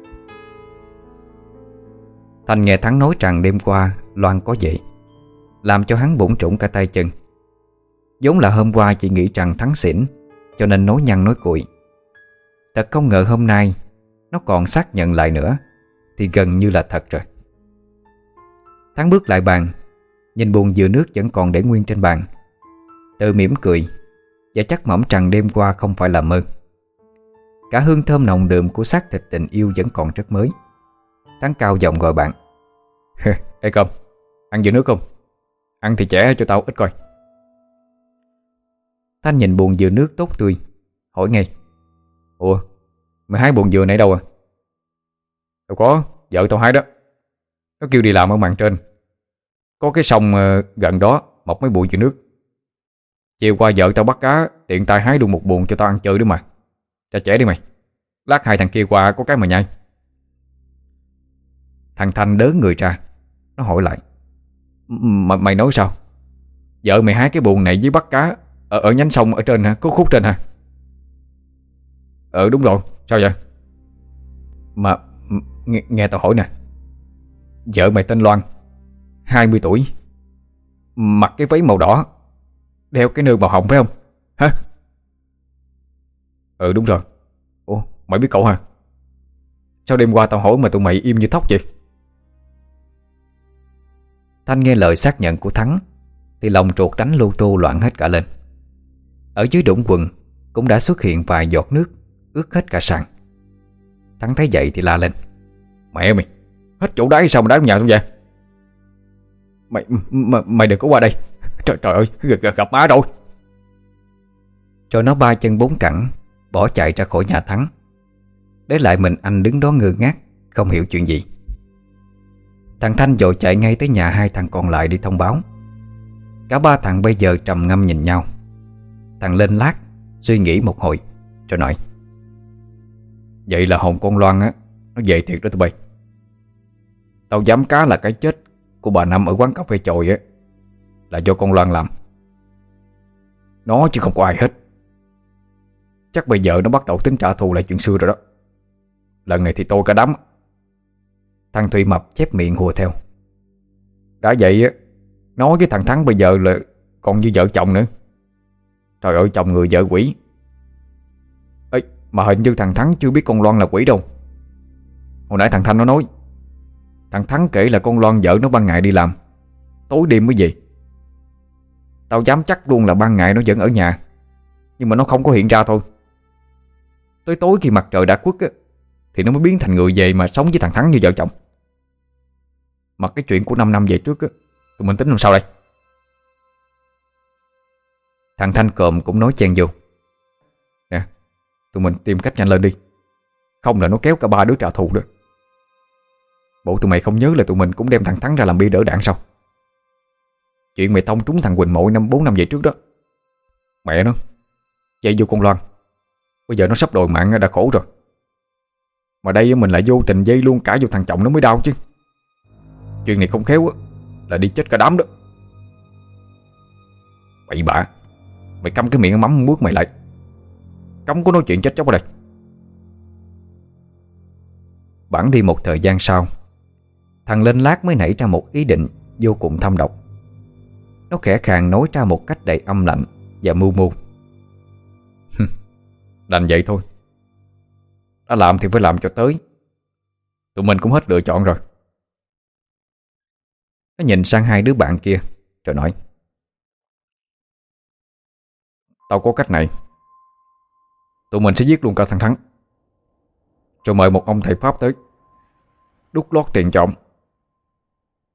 Thành nghe Thắng nói rằng đêm qua Loan có vậy Làm cho hắn bụng trũng cả tay chân. Giống là hôm qua chỉ nghĩ rằng Thắng xỉn, Cho nên nói nhăn nói cuội Thật không ngờ hôm nay Nó còn xác nhận lại nữa, Thì gần như là thật rồi. Thắng bước lại bàn, Nhìn buồn dừa nước vẫn còn để nguyên trên bàn. Tự mỉm cười Và chắc mỏng rằng đêm qua không phải là mơ. Cả hương thơm nồng đượm của xác thịt tình yêu vẫn còn rất mới. Thắng cao giọng gọi bạn. Ê cơm Ăn dừa nước không? Ăn thì trẻ cho tao ít coi. Thanh nhìn buồn dừa nước tốt tươi Hỏi ngay. Ủa Mày hái buồn dừa này đâu à? Đâu có Vợ tao hái đó. Nó kêu đi làm ở màn trên. Có cái sông ờ, gần đó Mọc mấy bụi dừa nước. Chiều qua vợ tao bắt cá Tiện tay hái được một buồn cho tao ăn chơi nữa mà. Cho trẻ đi mày. Lát hai thằng kia qua có cái mà nhai Thằng Thanh đớ người ra. Nó hỏi lại M Mày nói sao? Vợ mày hái cái buồn này với bắt cá Ở, ở nhánh sông ở trên hả? Có khúc trên hả? Ừ đúng rồi. Sao vậy? Mà nghe, nghe tao hỏi nè. Vợ mày tên Loan 20 tuổi Mặc cái váy màu đỏ Đeo cái nơ màu hồng phải không? Hả? Ừ đúng rồi. Ủa mày biết cậu hả? Sao đêm qua tao hỏi mà tụi mày im như thóc vậy? Thanh nghe lời xác nhận của Thắng Thì lòng truột đánh lô tô loạn hết cả lên. Ở dưới đũng quần Cũng đã xuất hiện vài giọt nước Ướt hết cả sàn. Thắng thấy vậy thì la lên Mẹ mày Hết chỗ đáy sao mà đáy trong nhà không vậy? Mày mày, mày đừng có qua đây. Trời trời ơi gặp, gặp má rồi. Rồi nó ba chân bốn cẳng Bỏ chạy ra khỏi nhà Thắng. Để lại mình anh đứng đó ngơ ngác Không hiểu chuyện gì. Thằng Thanh dội chạy ngay tới nhà hai thằng còn lại đi thông báo. Cả ba thằng bây giờ trầm ngâm nhìn nhau. Thằng lên lát, Suy nghĩ một hồi, Rồi nói. Vậy là hồn con Loan á, Nó về thiệt đó tụi bay. Tao dám cá là cái chết Của bà Năm ở quán cà phê chồi á, Là do con Loan làm. Nó chứ không có ai hết. Chắc bây giờ nó bắt đầu tính trả thù lại chuyện xưa rồi đó. Lần này thì tôi cả đám Thằng Thụy Mập chép miệng hùa theo. Đã vậy á Nói với thằng Thắng bây giờ là Còn như vợ chồng nữa. Trời ơi chồng người vợ quỷ. Ê, Mà hình như thằng Thắng chưa biết con Loan là quỷ đâu. Hồi nãy thằng Thanh nó nói Thằng Thắng kể là con Loan vợ nó ban ngày đi làm Tối đêm mới về. Tao dám chắc luôn là ban ngày nó vẫn ở nhà Nhưng mà nó không có hiện ra thôi. Tới tối khi mặt trời đã khuất á thì nó mới biến thành người về mà sống với thằng Thắng như vợ chồng. Mà cái chuyện của 5 năm về trước á, Tụi mình tính làm sao đây? Thằng Thanh cộm cũng nói chen vô. Nè, Tụi mình tìm cách nhanh lên đi. Không là nó kéo cả ba đứa trả thù nữa. Bộ tụi mày không nhớ là tụi mình cũng đem thằng Thắng ra làm bi đỡ đạn sao? Chuyện mày tông trúng thằng Quỳnh Mội năm 4 năm về trước đó. Mẹ nó Chạy vô con Loan. Bây giờ nó sắp đòi mạng đã khổ rồi. Mà đây mình lại vô tình dây luôn cả vô thằng chồng nó mới đau chứ. Chuyện này không khéo á, Là đi chết cả đám đó. Bậy bạ, Mày cắm cái miệng mắm bước mày lại. Cấm có nói chuyện chết chóc ở đây. Bản đi một thời gian sau, Thằng lên lát mới nảy ra một ý định Vô cùng thâm độc. Nó khẽ khàng nói ra một cách đầy âm lạnh Và mưu mưu. <laughs> Đành vậy thôi. Đã làm thì phải làm cho tới. Tụi mình cũng hết lựa chọn rồi. Nó nhìn sang hai đứa bạn kia Rồi nói Tao có cách này. Tụi mình sẽ giết luôn cả thằng Thắng. Rồi mời một ông thầy Pháp tới Đút lót tiền trọng,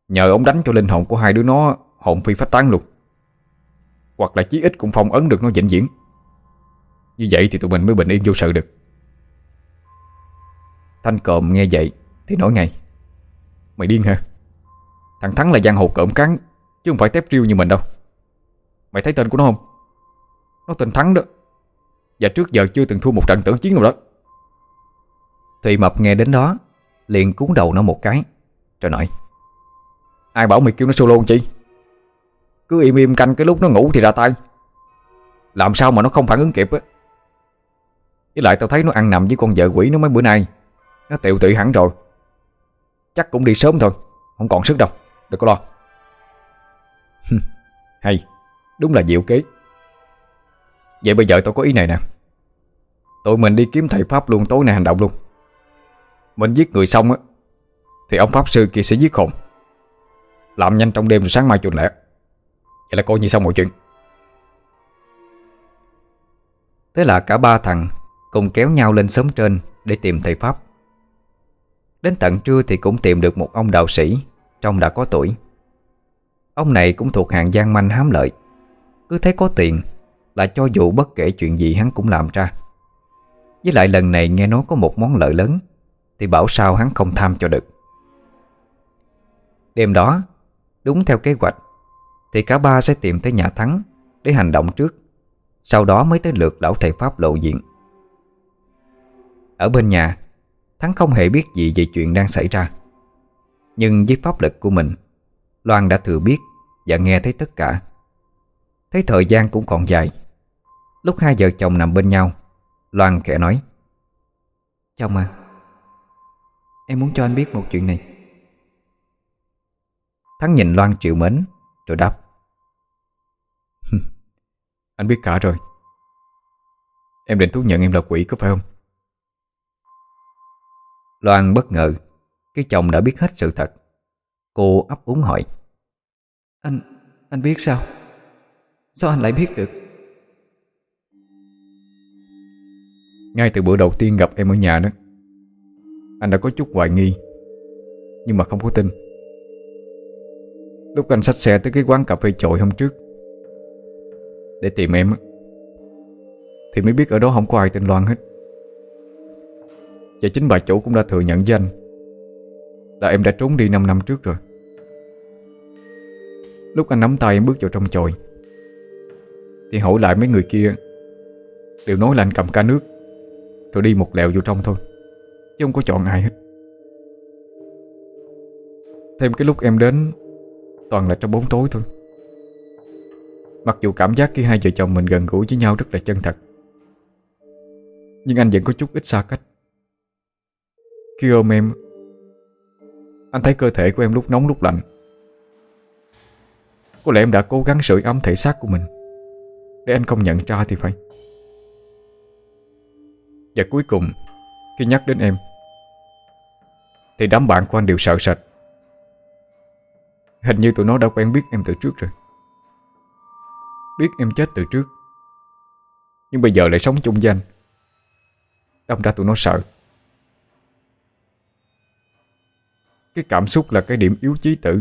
Nhờ ông đánh cho linh hồn của hai đứa nó Hồn phi phách tán luôn. Hoặc là chí ít cũng phong ấn được nó vĩnh viễn. Như vậy thì tụi mình mới bình yên vô sự được. Thanh cộm nghe vậy Thì nói ngay. Mày điên hả? Thằng Thắng là giang hồ cộm cắn Chứ không phải tép riêu như mình đâu. Mày thấy tên của nó không? Nó tên Thắng đó. Và trước giờ chưa từng thua một trận tử chiến nào đó. Thùy Mập nghe đến đó, Liền cúi đầu nó một cái. Rồi nói Ai bảo mày kêu nó solo chi Cứ im im canh cái lúc nó ngủ thì ra tay. Làm sao mà nó không phản ứng kịp á? Với lại tao thấy nó ăn nằm với con vợ quỷ nó mấy bữa nay. Nó tiệu tụy hẳn rồi. Chắc cũng đi sớm thôi, Không còn sức đâu, Đừng có lo. Hay, Đúng là diệu kế. Vậy bây giờ tôi có ý này nè. Tụi mình đi kiếm thầy Pháp luôn, tối nay hành động luôn. Mình giết người xong á, Thì ông Pháp Sư kia sẽ giết hồn. Làm nhanh trong đêm rồi sáng mai chuồn lẹ. Vậy là coi như xong mọi chuyện. Thế là cả ba thằng Cùng kéo nhau lên sớm trên Để tìm thầy Pháp. Đến tận trưa thì cũng tìm được một ông đạo sĩ Trông đã có tuổi. Ông này cũng thuộc hàng gian manh hám lợi. Cứ thấy có tiền Là cho dù bất kể chuyện gì hắn cũng làm ra. Với lại lần này nghe nói có một món lợi lớn, Thì bảo sao hắn không tham cho được. Đêm đó, Đúng theo kế hoạch, Thì cả ba sẽ tìm tới nhà Thắng Để hành động trước, Sau đó mới tới lượt lão thầy Pháp lộ diện. Ở bên nhà Thắng không hề biết gì về chuyện đang xảy ra. Nhưng với pháp lực của mình Loan đã thừa biết Và nghe thấy tất cả. Thấy thời gian cũng còn dài. Lúc hai vợ chồng nằm bên nhau Loan khẽ nói Chồng à Em muốn cho anh biết một chuyện này. Thắng nhìn Loan triệu mến Rồi đáp <laughs> Anh biết cả rồi. Em định thú nhận em là quỷ có phải không Loan bất ngờ. Cái chồng đã biết hết sự thật. Cô ấp úng hỏi. Anh, anh biết sao? Sao anh lại biết được? Ngay từ bữa đầu tiên gặp em ở nhà đó Anh đã có chút hoài nghi Nhưng mà không có tin. Lúc anh xách xe tới cái quán cà phê chội hôm trước Để tìm em Thì mới biết ở đó không có ai tên Loan hết và chính bà chủ cũng đã thừa nhận với anh Là em đã trốn đi 5 năm trước rồi. Lúc anh nắm tay em bước vào trong chòi, Thì hỏi lại mấy người kia Đều nói là anh cầm ca nước, Rồi đi một lèo vô trong thôi, Chứ không có chọn ai hết. Thêm cái lúc em đến, Toàn là trong bóng tối thôi. Mặc dù cảm giác khi hai vợ chồng mình gần gũi với nhau rất là chân thật, Nhưng anh vẫn có chút ít xa cách. Khi ôm em, Anh thấy cơ thể của em lúc nóng lúc lạnh. Có lẽ em đã cố gắng sưởi ấm thể xác của mình Để anh không nhận ra thì phải. Và cuối cùng, Khi nhắc đến em, Thì đám bạn của anh đều sợ sệt. Hình như tụi nó đã quen biết em từ trước rồi. Biết em chết từ trước, Nhưng bây giờ lại sống chung với anh. Đâm ra tụi nó sợ. Cái cảm xúc là cái điểm yếu chí tử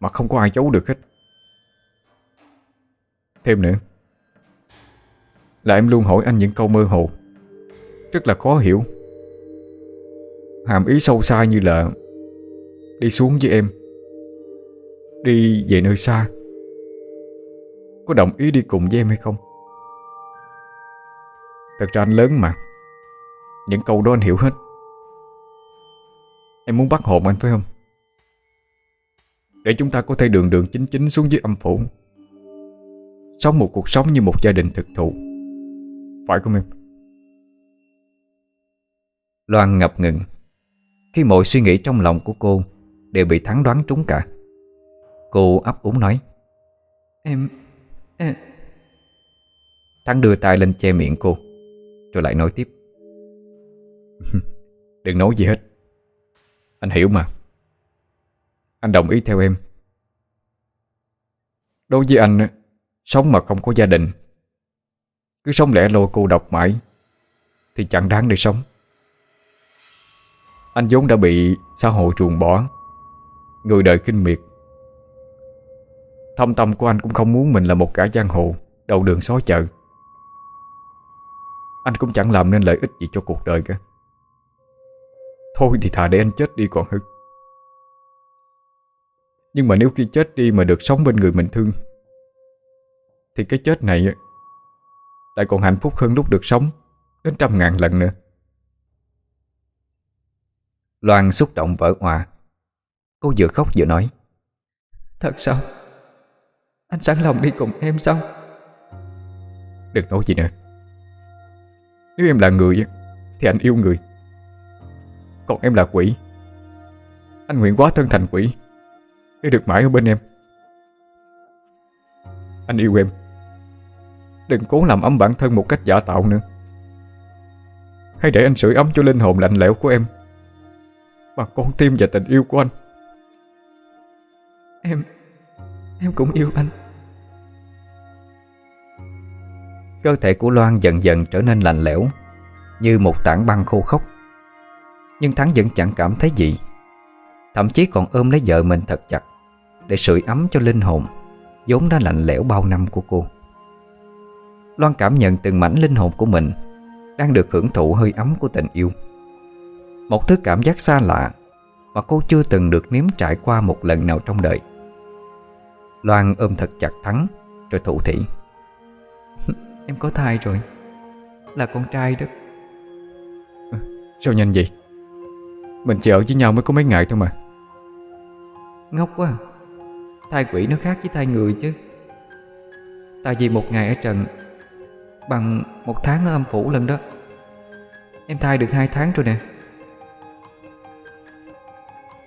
Mà không có ai giấu được hết. Thêm nữa, Là em luôn hỏi anh những câu mơ hồ, Rất là khó hiểu. Hàm ý sâu xa như là Đi xuống với em, Đi về nơi xa. Có đồng ý đi cùng với em hay không? Thật ra anh lớn mà, Những câu đó anh hiểu hết. Em muốn bắt hồn anh phải không? Để chúng ta có thể đường đường chính chính xuống dưới âm phủ. Sống một cuộc sống như một gia đình thực thụ. Phải không em? Loan ngập ngừng. Khi mọi suy nghĩ trong lòng của cô Đều bị thắng đoán trúng cả. Cô ấp úng nói, Em... em... Thắng đưa tay lên che miệng cô, Rồi lại nói tiếp, <laughs> Đừng nói gì hết. Anh hiểu mà. Anh đồng ý theo em. Đối với anh, Sống mà không có gia đình, Cứ sống lẻ loi cô độc mãi, Thì chẳng đáng để sống. Anh vốn đã bị xã hội truồng bỏ, Người đời kinh miệt. Thâm tâm của anh cũng không muốn mình là một cả giang hồ, Đầu đường xó chợ. Anh cũng chẳng làm nên lợi ích gì cho cuộc đời cả. Thôi thì thà để anh chết đi còn hơn. Nhưng mà nếu khi chết đi mà được sống bên người mình thương Thì cái chết này Lại còn hạnh phúc hơn lúc được sống Đến trăm ngàn lần nữa. Loan xúc động vỡ hòa Cô vừa khóc vừa nói Thật sao? Anh sẵn lòng đi cùng em sao? Đừng nói gì nữa. Nếu em là người Thì anh yêu người còn em là quỷ. Anh nguyện quá thân thành quỷ. Để được mãi ở bên em. Anh yêu em. Đừng cố làm ấm bản thân một cách giả tạo nữa. Hãy để anh sưởi ấm cho linh hồn lạnh lẽo của em. Bằng con tim và tình yêu của anh. Em Em cũng yêu anh. Cơ thể của Loan dần dần trở nên lạnh lẽo, Như một tảng băng khô khốc. Nhưng Thắng vẫn chẳng cảm thấy gì. Thậm chí còn ôm lấy vợ mình thật chặt Để sưởi ấm cho linh hồn vốn đã lạnh lẽo bao năm của cô. Loan cảm nhận từng mảnh linh hồn của mình Đang được hưởng thụ hơi ấm của tình yêu. Một thứ cảm giác xa lạ Mà cô chưa từng được nếm trải qua một lần nào trong đời. Loan ôm thật chặt Thắng Rồi thụ thị <laughs> Em có thai rồi Là con trai đó. Sao nhanh vậy Mình chỉ ở với nhau mới có mấy ngày thôi mà. Ngốc quá à. Thai quỷ nó khác với thai người chứ. Tại vì một ngày ở trần Bằng một tháng ở âm phủ lần đó. Em thai được hai tháng rồi nè.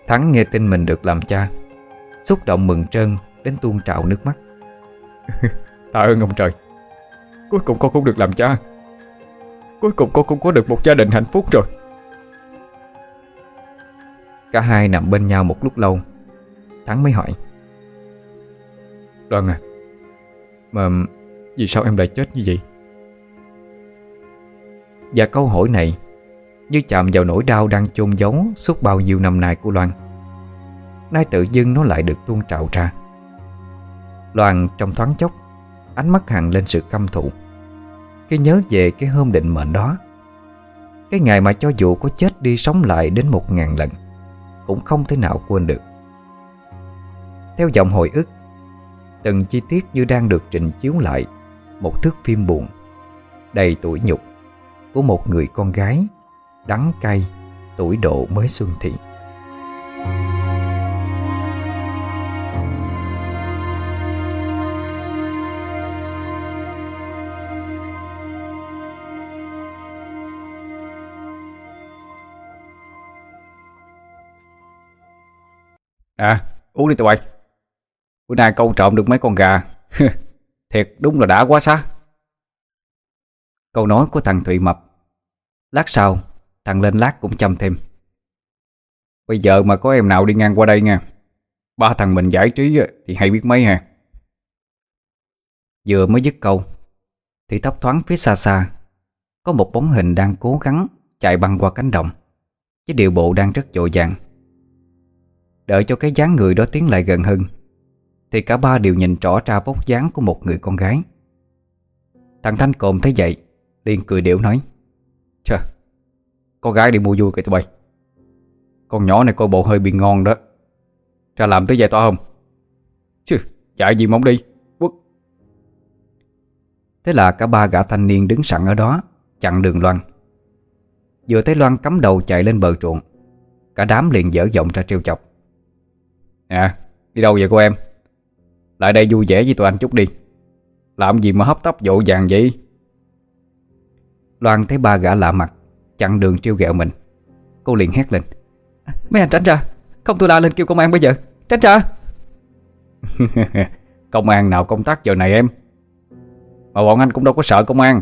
Thắng nghe tin mình được làm cha Xúc động mừng trơn Đến tuôn trào nước mắt. <laughs> Tạ ơn ông trời. Cuối cùng con cũng được làm cha. Cuối cùng con cũng có được một gia đình hạnh phúc rồi Cả hai nằm bên nhau một lúc lâu. Thắng mới hỏi. Đoan à Mà vì sao em lại chết như vậy? Và câu hỏi này Như chạm vào nỗi đau đang chôn giấu Suốt bao nhiêu năm nay của Loan Nay tự dưng nó lại được tuôn trào ra. Loan trong thoáng chốc Ánh mắt hằng lên sự căm thù. Khi nhớ về cái hôm định mệnh đó Cái ngày mà cho dù có chết đi sống lại đến một ngàn lần cũng không thể nào quên được. Theo dòng hồi ức, Từng chi tiết như đang được trình chiếu lại Một thước phim buồn Đầy tuổi nhục Của một người con gái Đắng cay Tuổi độ mới xuân thị. À uống đi tụi bay Bữa nay câu trộm được mấy con gà. <laughs> Thiệt đúng là đã quá xa Câu nói của thằng Thụy Mập. Lát sau, Thằng lên lát cũng chăm thêm. Bây giờ mà có em nào đi ngang qua đây nha. Ba thằng mình giải trí Thì hay biết mấy ha. Vừa mới dứt câu, Thì thấp thoáng phía xa xa, Có một bóng hình đang cố gắng Chạy băng qua cánh đồng. Với điệu bộ đang rất dội dàng. Đợi cho cái dáng người đó tiến lại gần hơn, Thì cả ba đều nhìn rõ ra vóc dáng của một người con gái. Thằng Thanh Cồm thấy vậy, liền cười điệu nói, Chà, Con gái đi mua vui kìa tụi bay. Con nhỏ này coi bộ hơi bị ngon đó. Ra làm tới giải tỏa không? Chứ chạy gì mong đi, Quất. Thế là cả ba gã thanh niên đứng sẵn ở đó, Chặn đường Loan. Vừa thấy Loan cắm đầu chạy lên bờ ruộng, Cả đám liền dở giọng ra trêu chọc. À đi đâu vậy cô em? Lại đây vui vẻ với tụi anh chút đi. Làm gì mà hấp tấp dội vàng vậy? Loan thấy ba gã lạ mặt Chặn đường trêu ghẹo mình. Cô liền hét lên. Mấy anh tránh ra Không tôi la lên kêu công an bây giờ. Tránh ra. <laughs> Công an nào công tác giờ này em? Mà bọn anh cũng đâu có sợ công an.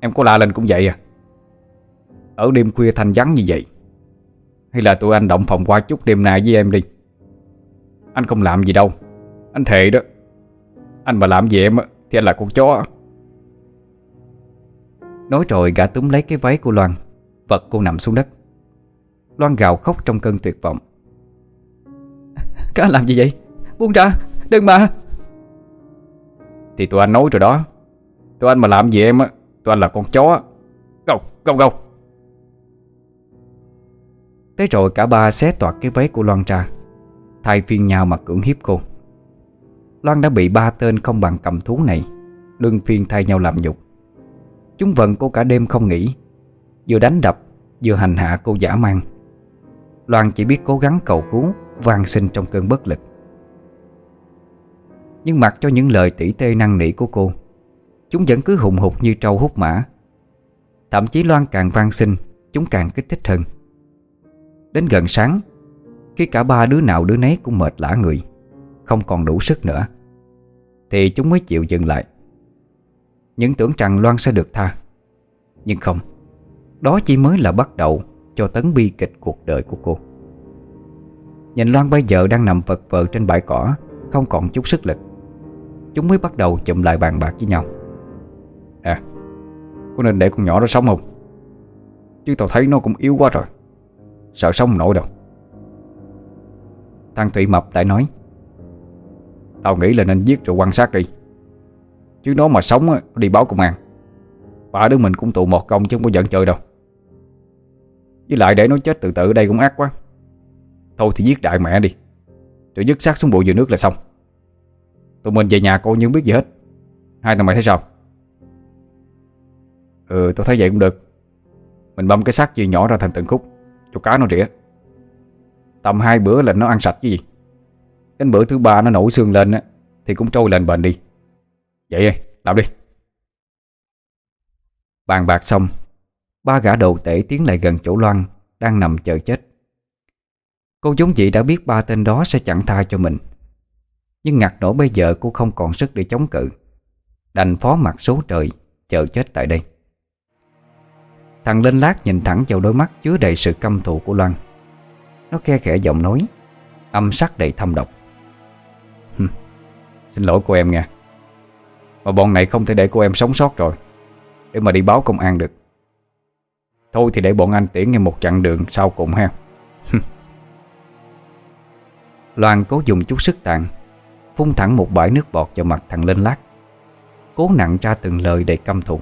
Em có la lên cũng vậy à. Ở đêm khuya thanh vắng như vậy Hay là tụi anh động phòng qua chút đêm nay với em đi anh không làm gì đâu. Anh thề đó. Anh mà làm gì em Thì anh là con chó. Nói rồi gã túm lấy cái váy của Loan Vật cô nằm xuống đất. Loan gào khóc trong cơn tuyệt vọng. <laughs> Cá làm gì vậy? Buông ra đừng mà. Thì tụi anh nói rồi đó. Tụi anh mà làm gì em á Tụi anh là con chó. Gâu, gâu, gâu. Thế rồi cả ba xé toạc cái váy của Loan ra. Thay phiên nhau mà cưỡng hiếp cô. Loan đã bị ba tên không bằng cầm thú này Luân phiên thay nhau làm nhục. Chúng vận cô cả đêm không nghỉ, Vừa đánh đập, Vừa hành hạ cô giả mang. Loan chỉ biết cố gắng cầu cứu van xin trong cơn bất lực. Nhưng mặc cho những lời tỉ tê năng nỉ của cô, Chúng vẫn cứ hùng hục như trâu hút mã. Thậm chí Loan càng van xin Chúng càng kích thích hơn. Đến gần sáng khi cả ba đứa nào đứa nấy cũng mệt lả người, Không còn đủ sức nữa, Thì chúng mới chịu dừng lại. Những tưởng rằng Loan sẽ được tha, Nhưng không, Đó chỉ mới là bắt đầu Cho tấn bi kịch cuộc đời của cô. Nhìn Loan bây giờ đang nằm vật vờ trên bãi cỏ, Không còn chút sức lực, Chúng mới bắt đầu chụm lại bàn bạc với nhau. À cô nên để con nhỏ đó sống không? Chứ tao thấy nó cũng yếu quá rồi, Sợ sống nổi đâu. Thằng Thụy Mập lại nói, Tao nghĩ là nên giết rồi quan sát đi. Chứ nó mà sống đi báo công an. Bà đứa mình cũng tụ một công chứ không có giận chơi đâu. Với lại để nó chết tự tử đây cũng ác quá. Thôi thì giết đại mẹ đi. Rồi dứt xác xuống bộ dừa nước là xong. Tụi mình về nhà cô nhưng biết gì hết. Hai thằng mày thấy sao? Ừ tôi thấy vậy cũng được. Mình băm cái xác chia nhỏ ra thành từng khúc, Cho cá nó rỉa. Tầm hai bữa là nó ăn sạch cái gì? Đến bữa thứ ba nó nổi xương lên á, Thì cũng trôi lên bệnh đi. Vậy làm đi. Bàn bạc xong, Ba gã đầu tể tiến lại gần chỗ Loan, Đang nằm chờ chết. Cô giống chị đã biết ba tên đó sẽ chẳng tha cho mình, Nhưng ngặt nổi bây giờ cô không còn sức để chống cự. Đành phó mặt số trời, Chờ chết tại đây. Thằng lên lát nhìn thẳng vào đôi mắt Chứa đầy sự căm thù của Loan. Nó khe khẽ giọng nói, Âm sắc đầy thâm độc. Xin lỗi cô em nha. Mà bọn này không thể để cô em sống sót rồi. Để mà đi báo công an được. Thôi thì để bọn anh tiễn nghe một chặng đường sau cùng ha. Loan cố dùng chút sức tàn, Phun thẳng một bãi nước bọt vào mặt thằng lên lát Cố nặng ra từng lời đầy căm thù.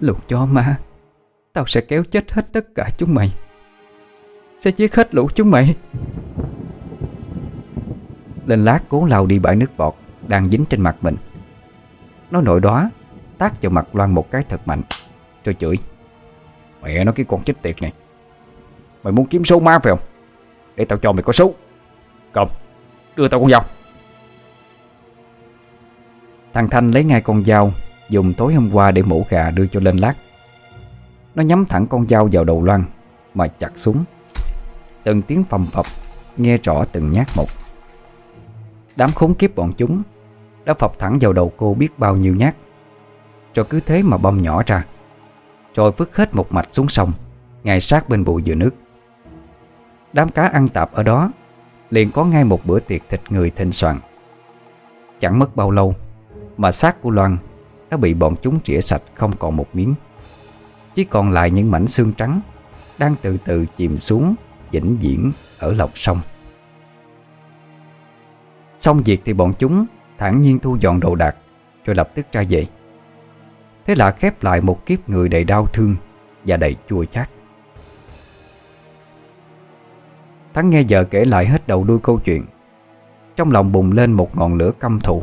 Lục cho ma Tao sẽ kéo chết hết tất cả chúng mày. Sẽ giết hết lũ chúng mày. Lên lát cố lau đi bãi nước bọt Đang dính trên mặt mình. Nó nội đó, Tác vào mặt Loan một cái thật mạnh. Rồi chửi. Mẹ nó cái con chết tiệt này. Mày muốn kiếm số má phải không? Để tao cho mày có số. Cầm Đưa tao con dao. Thằng Thanh lấy ngay con dao Dùng tối hôm qua để mổ gà đưa cho lên lát. Nó nhắm thẳng con dao vào đầu Loan Mà chặt xuống. Từng tiếng phầm phập, Nghe rõ từng nhát một. Đám khốn kiếp bọn chúng Đã phập thẳng vào đầu cô biết bao nhiêu nhát. Rồi cứ thế mà bom nhỏ ra, Rồi vứt hết một mạch xuống sông, Ngay sát bên bụi dừa nước. Đám cá ăn tạp ở đó Liền có ngay một bữa tiệc thịt người thịnh soạn. Chẳng mất bao lâu Mà xác của Loan Đã bị bọn chúng rỉa sạch không còn một miếng. Chỉ còn lại những mảnh xương trắng Đang từ từ chìm xuống Vĩnh viễn ở lòng sông. Xong việc thì bọn chúng thản nhiên thu dọn đồ đạc, Rồi lập tức ra về. Thế là khép lại một kiếp người đầy đau thương Và đầy chua chát. Thắng nghe vợ kể lại hết đầu đuôi câu chuyện, Trong lòng bùng lên một ngọn lửa căm thù.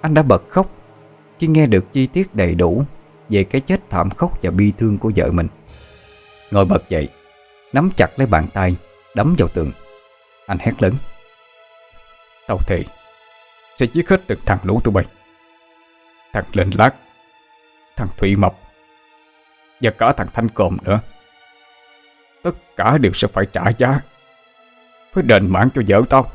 Anh đã bật khóc Khi nghe được chi tiết đầy đủ Về cái chết thảm khốc và bi thương của vợ mình. Ngồi bật dậy Nắm chặt lấy bàn tay, Đấm vào tường. Anh hét lớn. Tao thề, Sẽ giết hết từng thằng lũ tụi bay. Thằng lên lát Thằng Thủy Mập Và cả thằng Thanh Cồm nữa. Tất cả đều sẽ phải trả giá Phải đền mạng cho vợ tao.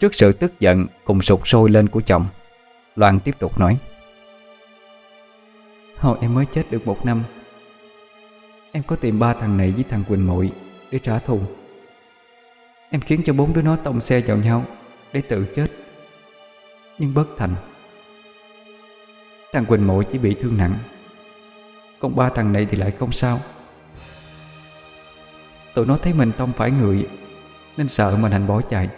Trước sự tức giận cùng sụt sôi lên của chồng, Loan tiếp tục nói. Hồi em mới chết được một năm. Em có tìm ba thằng này với thằng Quỳnh Mội Để trả thù. Em khiến cho bốn đứa nó tông xe vào nhau Để tự chết. Nhưng bất thành. Thằng Quỳnh Mội chỉ bị thương nặng. Còn ba thằng này thì lại không sao. Tụi nó thấy mình tông phải người, Nên sợ mà hành bỏ chạy.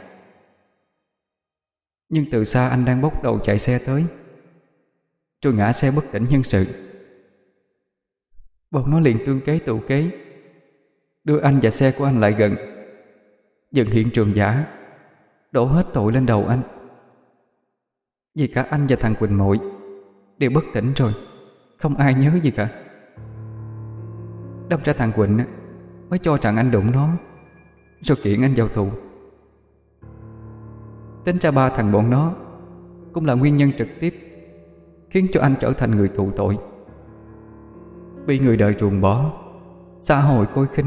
Nhưng từ xa anh đang bốc đầu chạy xe tới. Rồi ngã xe bất tỉnh nhân sự. Bọn nó liền tương kế tụ kế. Đưa anh và xe của anh lại gần. Dừng hiện trường giả. Đổ hết tội lên đầu anh. Vì cả anh và thằng Quỳnh Mội Đều bất tỉnh rồi. Không ai nhớ gì cả. Đâm ra thằng Quỳnh Mới cho rằng anh đụng nó, Rồi kiện anh vào tù. Tính ra ba thằng bọn nó Cũng là nguyên nhân trực tiếp Khiến cho anh trở thành người tù tội. Bị người đời ruồng bỏ, Xã hội coi khinh.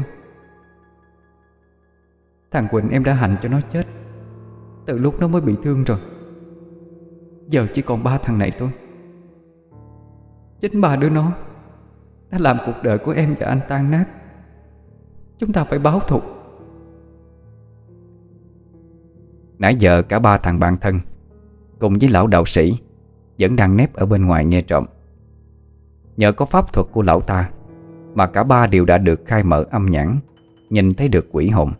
Thằng Quỳnh em đã hành cho nó chết, Từ lúc nó mới bị thương rồi. Giờ chỉ còn ba thằng này thôi. Chính ba đứa nó Đã làm cuộc đời của em và anh tan nát. Chúng ta phải báo thù. Nãy giờ cả ba thằng bạn thân Cùng với lão đạo sĩ Vẫn đang nép ở bên ngoài nghe trộm. Nhờ có pháp thuật của lão ta Mà cả ba đều đã được khai mở âm nhãn, Nhìn thấy được quỷ hồn.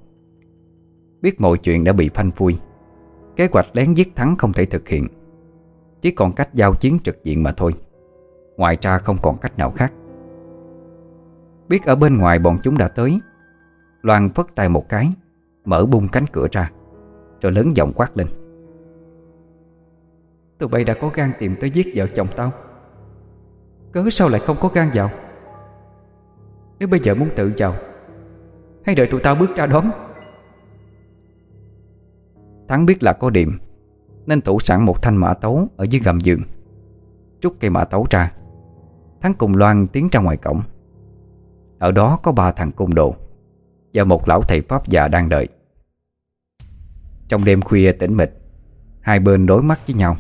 Biết mọi chuyện đã bị phanh phui, Kế hoạch lén giết thắng không thể thực hiện, Chỉ còn cách giao chiến trực diện mà thôi, Ngoài ra không còn cách nào khác. Biết ở bên ngoài bọn chúng đã tới, Loan phất tay một cái, Mở bung cánh cửa ra, Rồi lớn giọng quát lên. Tụi bay đã có gan tìm tới giết vợ chồng tao. Cớ sao lại không có gan vào? Nếu bây giờ muốn tự vào Hay đợi tụi tao bước ra đón. Thắng biết là có điểm, Nên tủ sẵn một thanh mã tấu Ở dưới gầm giường. Trút cây mã tấu ra, Thắng cùng Loan tiến ra ngoài cổng. Ở đó có ba thằng cung đồ Và một lão thầy pháp già đang đợi. Trong đêm khuya tĩnh mịch, Hai bên đối mắt với nhau.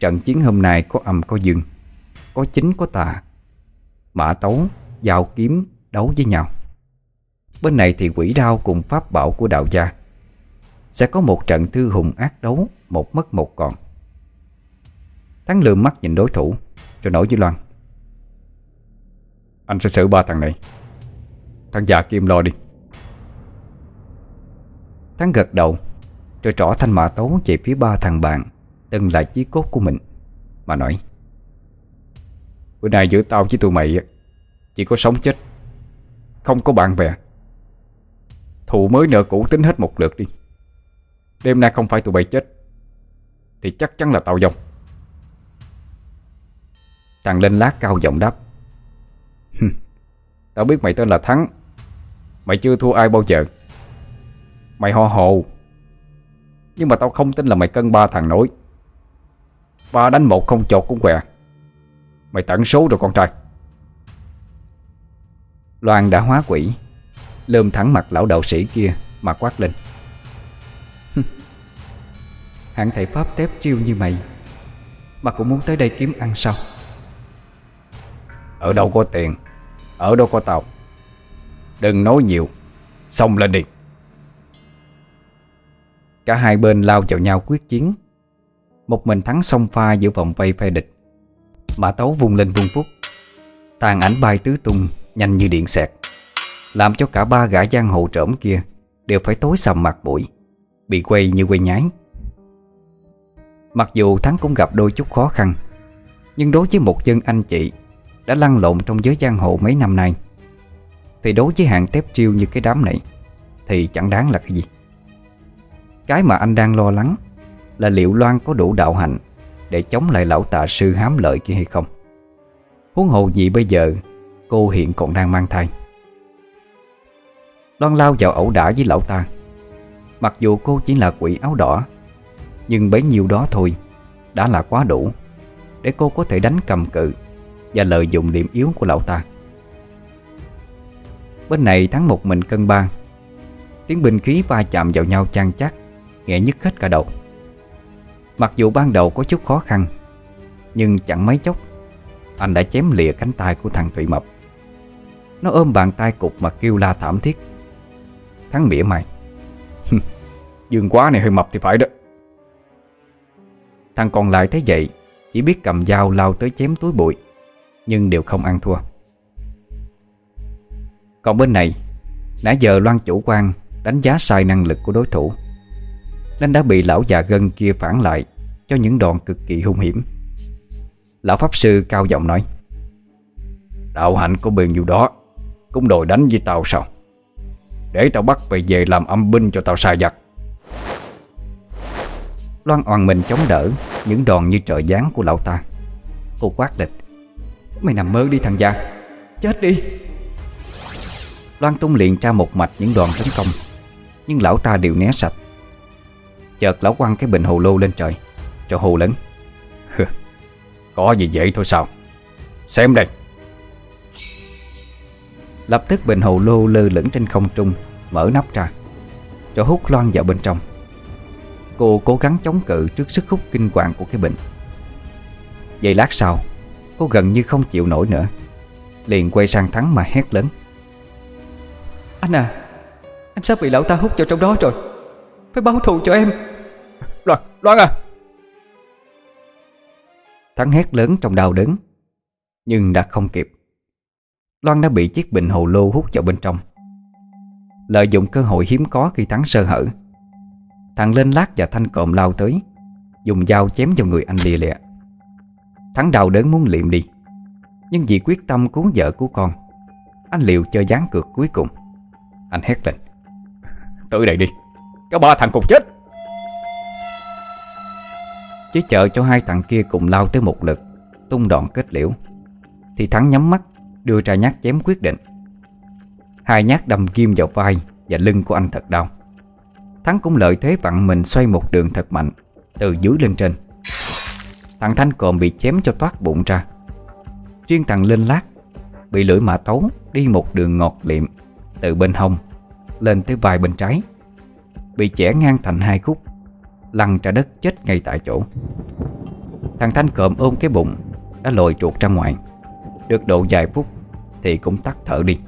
Trận chiến hôm nay có âm có dương. Có chính có tà. Mã tấu, dao kiếm đấu với nhau. Bên này thì quỷ đao cùng pháp bảo của đạo gia. Sẽ có một trận thư hùng ác đấu Một mất một còn. Thắng lườm mắt nhìn đối thủ Rồi nổi với Loan. Anh sẽ xử ba thằng này. Thằng già kim lo đi. Thắng gật đầu Rồi trỏ thanh mã tấu về phía ba thằng bạn Từng là chí cốt của mình Mà nói Bữa nay giữa tao với tụi mày Chỉ có sống chết, Không có bạn bè. Thù mới nợ cũ tính hết một lượt đi. Đêm nay không phải tụi bay chết, Thì chắc chắn là tao dòng Thằng lên lát cao giọng đáp. Tao biết mày tên là Thắng. Mày chưa thua ai bao giờ. Mày ho hồ. Nhưng mà tao không tin là mày cân ba thằng nổi. Ba đánh một không chột cũng què Mày tận số rồi con trai. Loan đã hóa quỷ, Lơm thẳng mặt lão đạo sĩ kia Mà quát lên. Hạng thầy Pháp tép chiêu như mày, Mà cũng muốn tới đây kiếm ăn sao? Ở đâu có tiền, Ở đâu có tàu? Đừng nói nhiều, Xông lên đi. Cả hai bên lao vào nhau quyết chiến. Một mình thắng song pha giữa vòng vây phe địch. Mã tấu vung lên vung phút Tàn ảnh bay tứ tung, Nhanh như điện xẹt. Làm cho cả ba gã giang hồ trởm kia Đều phải tối sầm mặt bụi, Bị quay như quay nhái. Mặc dù Thắng cũng gặp đôi chút khó khăn, Nhưng đối với một dân anh chị Đã lăn lộn trong giới giang hồ mấy năm nay, Thì đối với hạng tép chiêu như cái đám này Thì chẳng đáng là cái gì. Cái mà anh đang lo lắng Là liệu Loan có đủ đạo hạnh để chống lại lão tà sư hám lợi kia hay không? Huống hồ gì bây giờ Cô hiện còn đang mang thai? Loan lao vào ẩu đả với lão ta. Mặc dù cô chỉ là quỷ áo đỏ, Nhưng bấy nhiêu đó thôi Đã là quá đủ Để cô có thể đánh cầm cự Và lợi dụng điểm yếu của lão ta. Bên này thắng một mình cân ba, Tiếng binh khí va chạm vào nhau chan chát Nghe nhức hết cả đầu. Mặc dù ban đầu có chút khó khăn, Nhưng chẳng mấy chốc, Anh đã chém lìa cánh tay của thằng Thụy Mập. Nó ôm bàn tay cục mà kêu la thảm thiết. Thắng mỉa mày Dương quá này hơi mập thì phải đó. Thằng còn lại thấy vậy, Chỉ biết cầm dao lao tới chém túi bụi, Nhưng đều không ăn thua. Còn bên này, Nãy giờ Loan chủ quan Đánh giá sai năng lực của đối thủ. Nên đã bị lão già gân kia phản lại Cho những đòn cực kỳ hung hiểm. Lão Pháp Sư cao giọng nói, Đạo hạnh của bền nhiêu đó, Cũng đòi đánh với tao sao? Để tao bắt về về làm âm binh cho tao sai giặc. Loan oàn mình chống đỡ Những đòn như trợ giáng của lão ta. Cô quát địch Mày nằm mơ đi thằng già, Chết đi. Loan tung liền ra một mạch những đòn tấn công, Nhưng lão ta đều né sạch. Chợt lão quăng cái bình hồ lô lên trời, Cho hồ lớn. Có gì vậy thôi sao? Xem đây. Lập tức bình hồ lô lơ lửng trên không trung, Mở nắp ra, Cho hút Loan vào bên trong. Cô cố gắng chống cự trước sức hút kinh hoàng của cái bình. Giây lát sau, Cô gần như không chịu nổi nữa, Liền quay sang Thắng mà hét lớn. Anh à Em sắp bị lão ta hút vào trong đó rồi. Phải báo thù cho em. Loan, Loan à. Thắng hét lớn trong đau đớn Nhưng đã không kịp. Loan đã bị chiếc bình hồ lô hút vào bên trong. Lợi dụng cơ hội hiếm có khi Thắng sơ hở Thằng lên lát và thanh cộm lao tới Dùng dao chém vào người anh lìa lịa Thắng đau đớn muốn liệm đi Nhưng vì quyết tâm cứu vợ cứu con Anh liệu chơi gián cược cuối cùng. Anh hét lên Tới đây đi Cả ba thằng cùng chết. Chỉ chờ cho hai thằng kia cùng lao tới một lực Tung đòn kết liễu, Thì Thắng nhắm mắt, Đưa ra nhát chém quyết định. Hai nhát đâm kim vào vai Và lưng của anh thật đau. Thắng cũng lợi thế vặn mình xoay một đường thật mạnh, Từ dưới lên trên. Thằng Thanh còn bị chém cho toát bụng ra. Riêng thằng Linh Lát Bị lưỡi mã tấu đi một đường ngọt liệm Từ bên hông Lên tới vai bên trái, Bị chẻ ngang thành hai khúc. Lăn ra đất chết ngay tại chỗ. Thằng Thanh cộm ôm cái bụng, Đã lồi chuột ra ngoài. Được độ vài phút Thì cũng tắt thở đi.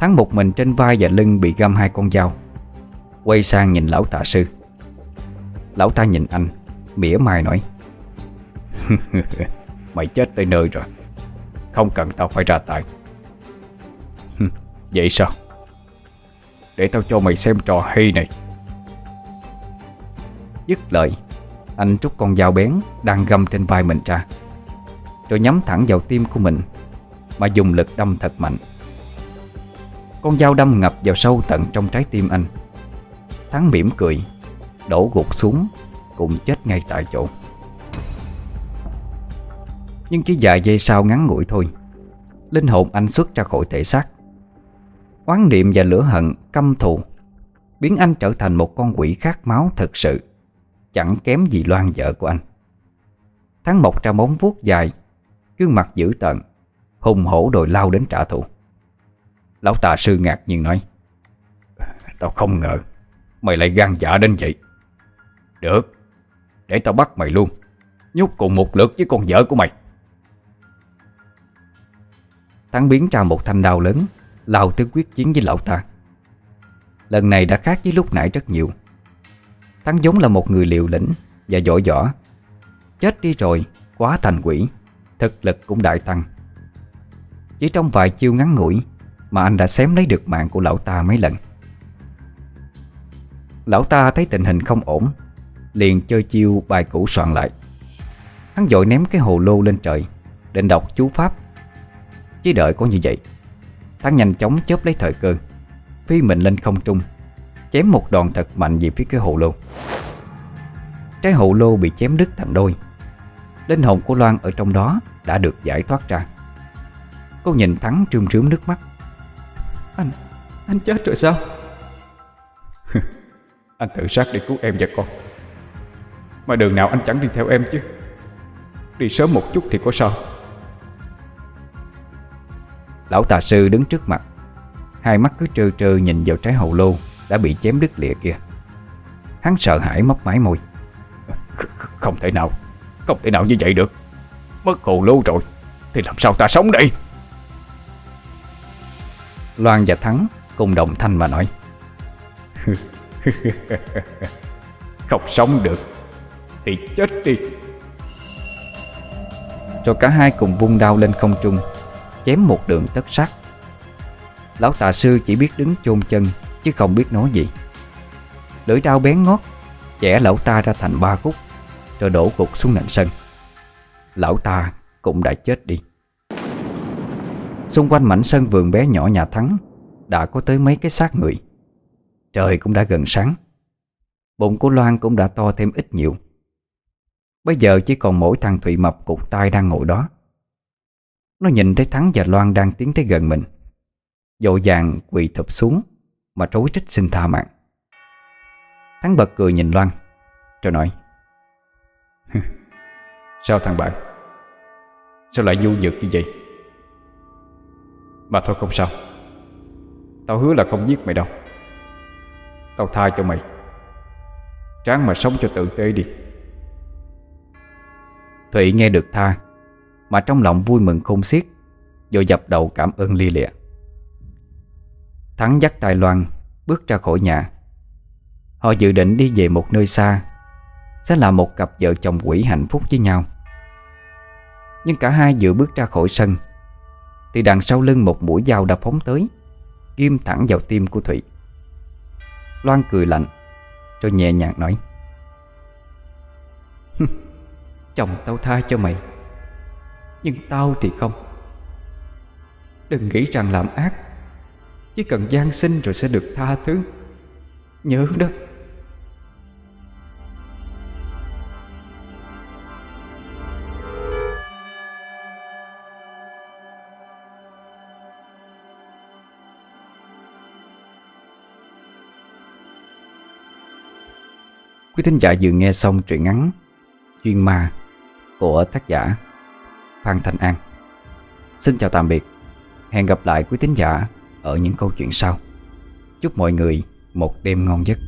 Thắng một mình trên vai và lưng bị găm hai con dao. Quay sang nhìn lão tạ sư. Lão ta nhìn anh, Mỉa mai nói, <laughs> Mày chết tới nơi rồi, Không cần tao phải ra tay. <laughs> Vậy sao? Để tao cho mày xem trò hay này. Dứt lời. Anh rút con dao bén Đang găm trên vai mình ra. Rồi nhắm thẳng vào tim của mình, Mà dùng lực đâm thật mạnh. Con dao đâm ngập vào sâu tận trong trái tim anh. Thắng mỉm cười, Đổ gục xuống Cũng chết ngay tại chỗ. Nhưng chỉ vài giây sau ngắn ngủi thôi, Linh hồn anh xuất ra khỏi thể xác. Oán niệm và lửa hận căm thù, Biến anh trở thành một con quỷ khát máu thật sự. Chẳng kém gì Loan vợ của anh. Thắng mọc ra móng vuốt dài, Gương mặt dữ tợn, Hùng hổ đòi lao đến trả thù. Lão tà sư ngạc nhiên nói, Tao không ngờ Mày lại gan dạ đến vậy. Được, Để tao bắt mày luôn Nhúc cùng một lượt với con vợ của mày. Thắng biến ra một thanh đao lớn, Lao tới quyết chiến với lão ta. Lần này đã khác với lúc nãy rất nhiều. Thắng giống là một người liều lĩnh Và giỏi võ. Chết đi rồi, Quá thành quỷ. Thực lực cũng đại tăng. Chỉ trong vài chiêu ngắn ngủi Mà anh đã xém lấy được mạng của lão ta mấy lần. Lão ta thấy tình hình không ổn, Liền chơi chiêu bài cũ soạn lại. Hắn dội ném cái hồ lô lên trời, Định đọc chú pháp. Chỉ đợi có như vậy Hắn nhanh chóng chớp lấy thời cơ Phi mình lên không trung. Chém một đòn thật mạnh về phía cái hồ lô. Cái hồ lô bị chém đứt thành đôi. Linh hồn của Loan ở trong đó Đã được giải thoát ra. Cô nhìn Thắng trương rướm nước mắt. Anh, anh chết rồi sao? <laughs> Anh tự sát để cứu em và con. Mà đường nào anh chẳng đi theo em chứ? Đi sớm một chút thì có sao? Lão tà sư đứng trước mặt. Hai mắt cứ trơ trơ nhìn vào trái hồ lô đã bị chém đứt lìa kia. Hắn sợ hãi mấp mái môi. Không thể nào, Không thể nào như vậy được. Mất hồ lưu rồi, Thì làm sao ta sống đây? Loan và Thắng cùng đồng thanh mà nói. <laughs> Không sống được, Thì chết đi. Rồi cả hai cùng vung đao lên không trung, Chém một đường tất sát. Lão tà sư chỉ biết đứng chôn chân Chứ không biết nói gì. Lưỡi đao bén ngót, Chẻ lão ta ra thành ba khúc, Rồi đổ gục xuống nền sân. Lão ta cũng đã chết đi. Xung quanh mảnh sân vườn bé nhỏ nhà Thắng Đã có tới mấy cái xác người. Trời cũng đã gần sáng. Bụng của Loan cũng đã to thêm ít nhiều. Bây giờ chỉ còn mỗi thằng Thụy Mập cục tai đang ngồi đó. Nó nhìn thấy Thắng và Loan đang tiến tới gần mình. Dội dàng quỳ thụp xuống. Mà trối trích xin tha mạng. Thắng bật cười nhìn Loan, Rồi nói Sao thằng bạn, Sao lại nhu nhược như vậy? Mà thôi không sao, Tao hứa là không giết mày đâu. Tao tha cho mày, Tráng mà sống cho tự tế đi. Thụy nghe được tha, Mà trong lòng vui mừng khôn xiết Rồi dập đầu cảm ơn lia lịa. Thắng dắt tài Loan Bước ra khỏi nhà. Họ dự định đi về một nơi xa, Sẽ là một cặp vợ chồng quỷ hạnh phúc với nhau. Nhưng cả hai vừa bước ra khỏi sân, Thì đằng sau lưng một mũi dao đã phóng tới, Ghim thẳng vào tim của Thụy. Loan cười lạnh, Rồi nhẹ nhàng nói Chồng tao tha cho mày, Nhưng tao thì không. Đừng nghĩ rằng làm ác chỉ cần gian sinh rồi sẽ được tha thứ. Nhớ đó. Quý thính giả vừa nghe xong truyện ngắn Duyên Ma của tác giả Phan Thanh An. Xin chào tạm biệt. Hẹn gặp lại quý thính giả ở những câu chuyện sau. Chúc mọi người một đêm ngon giấc.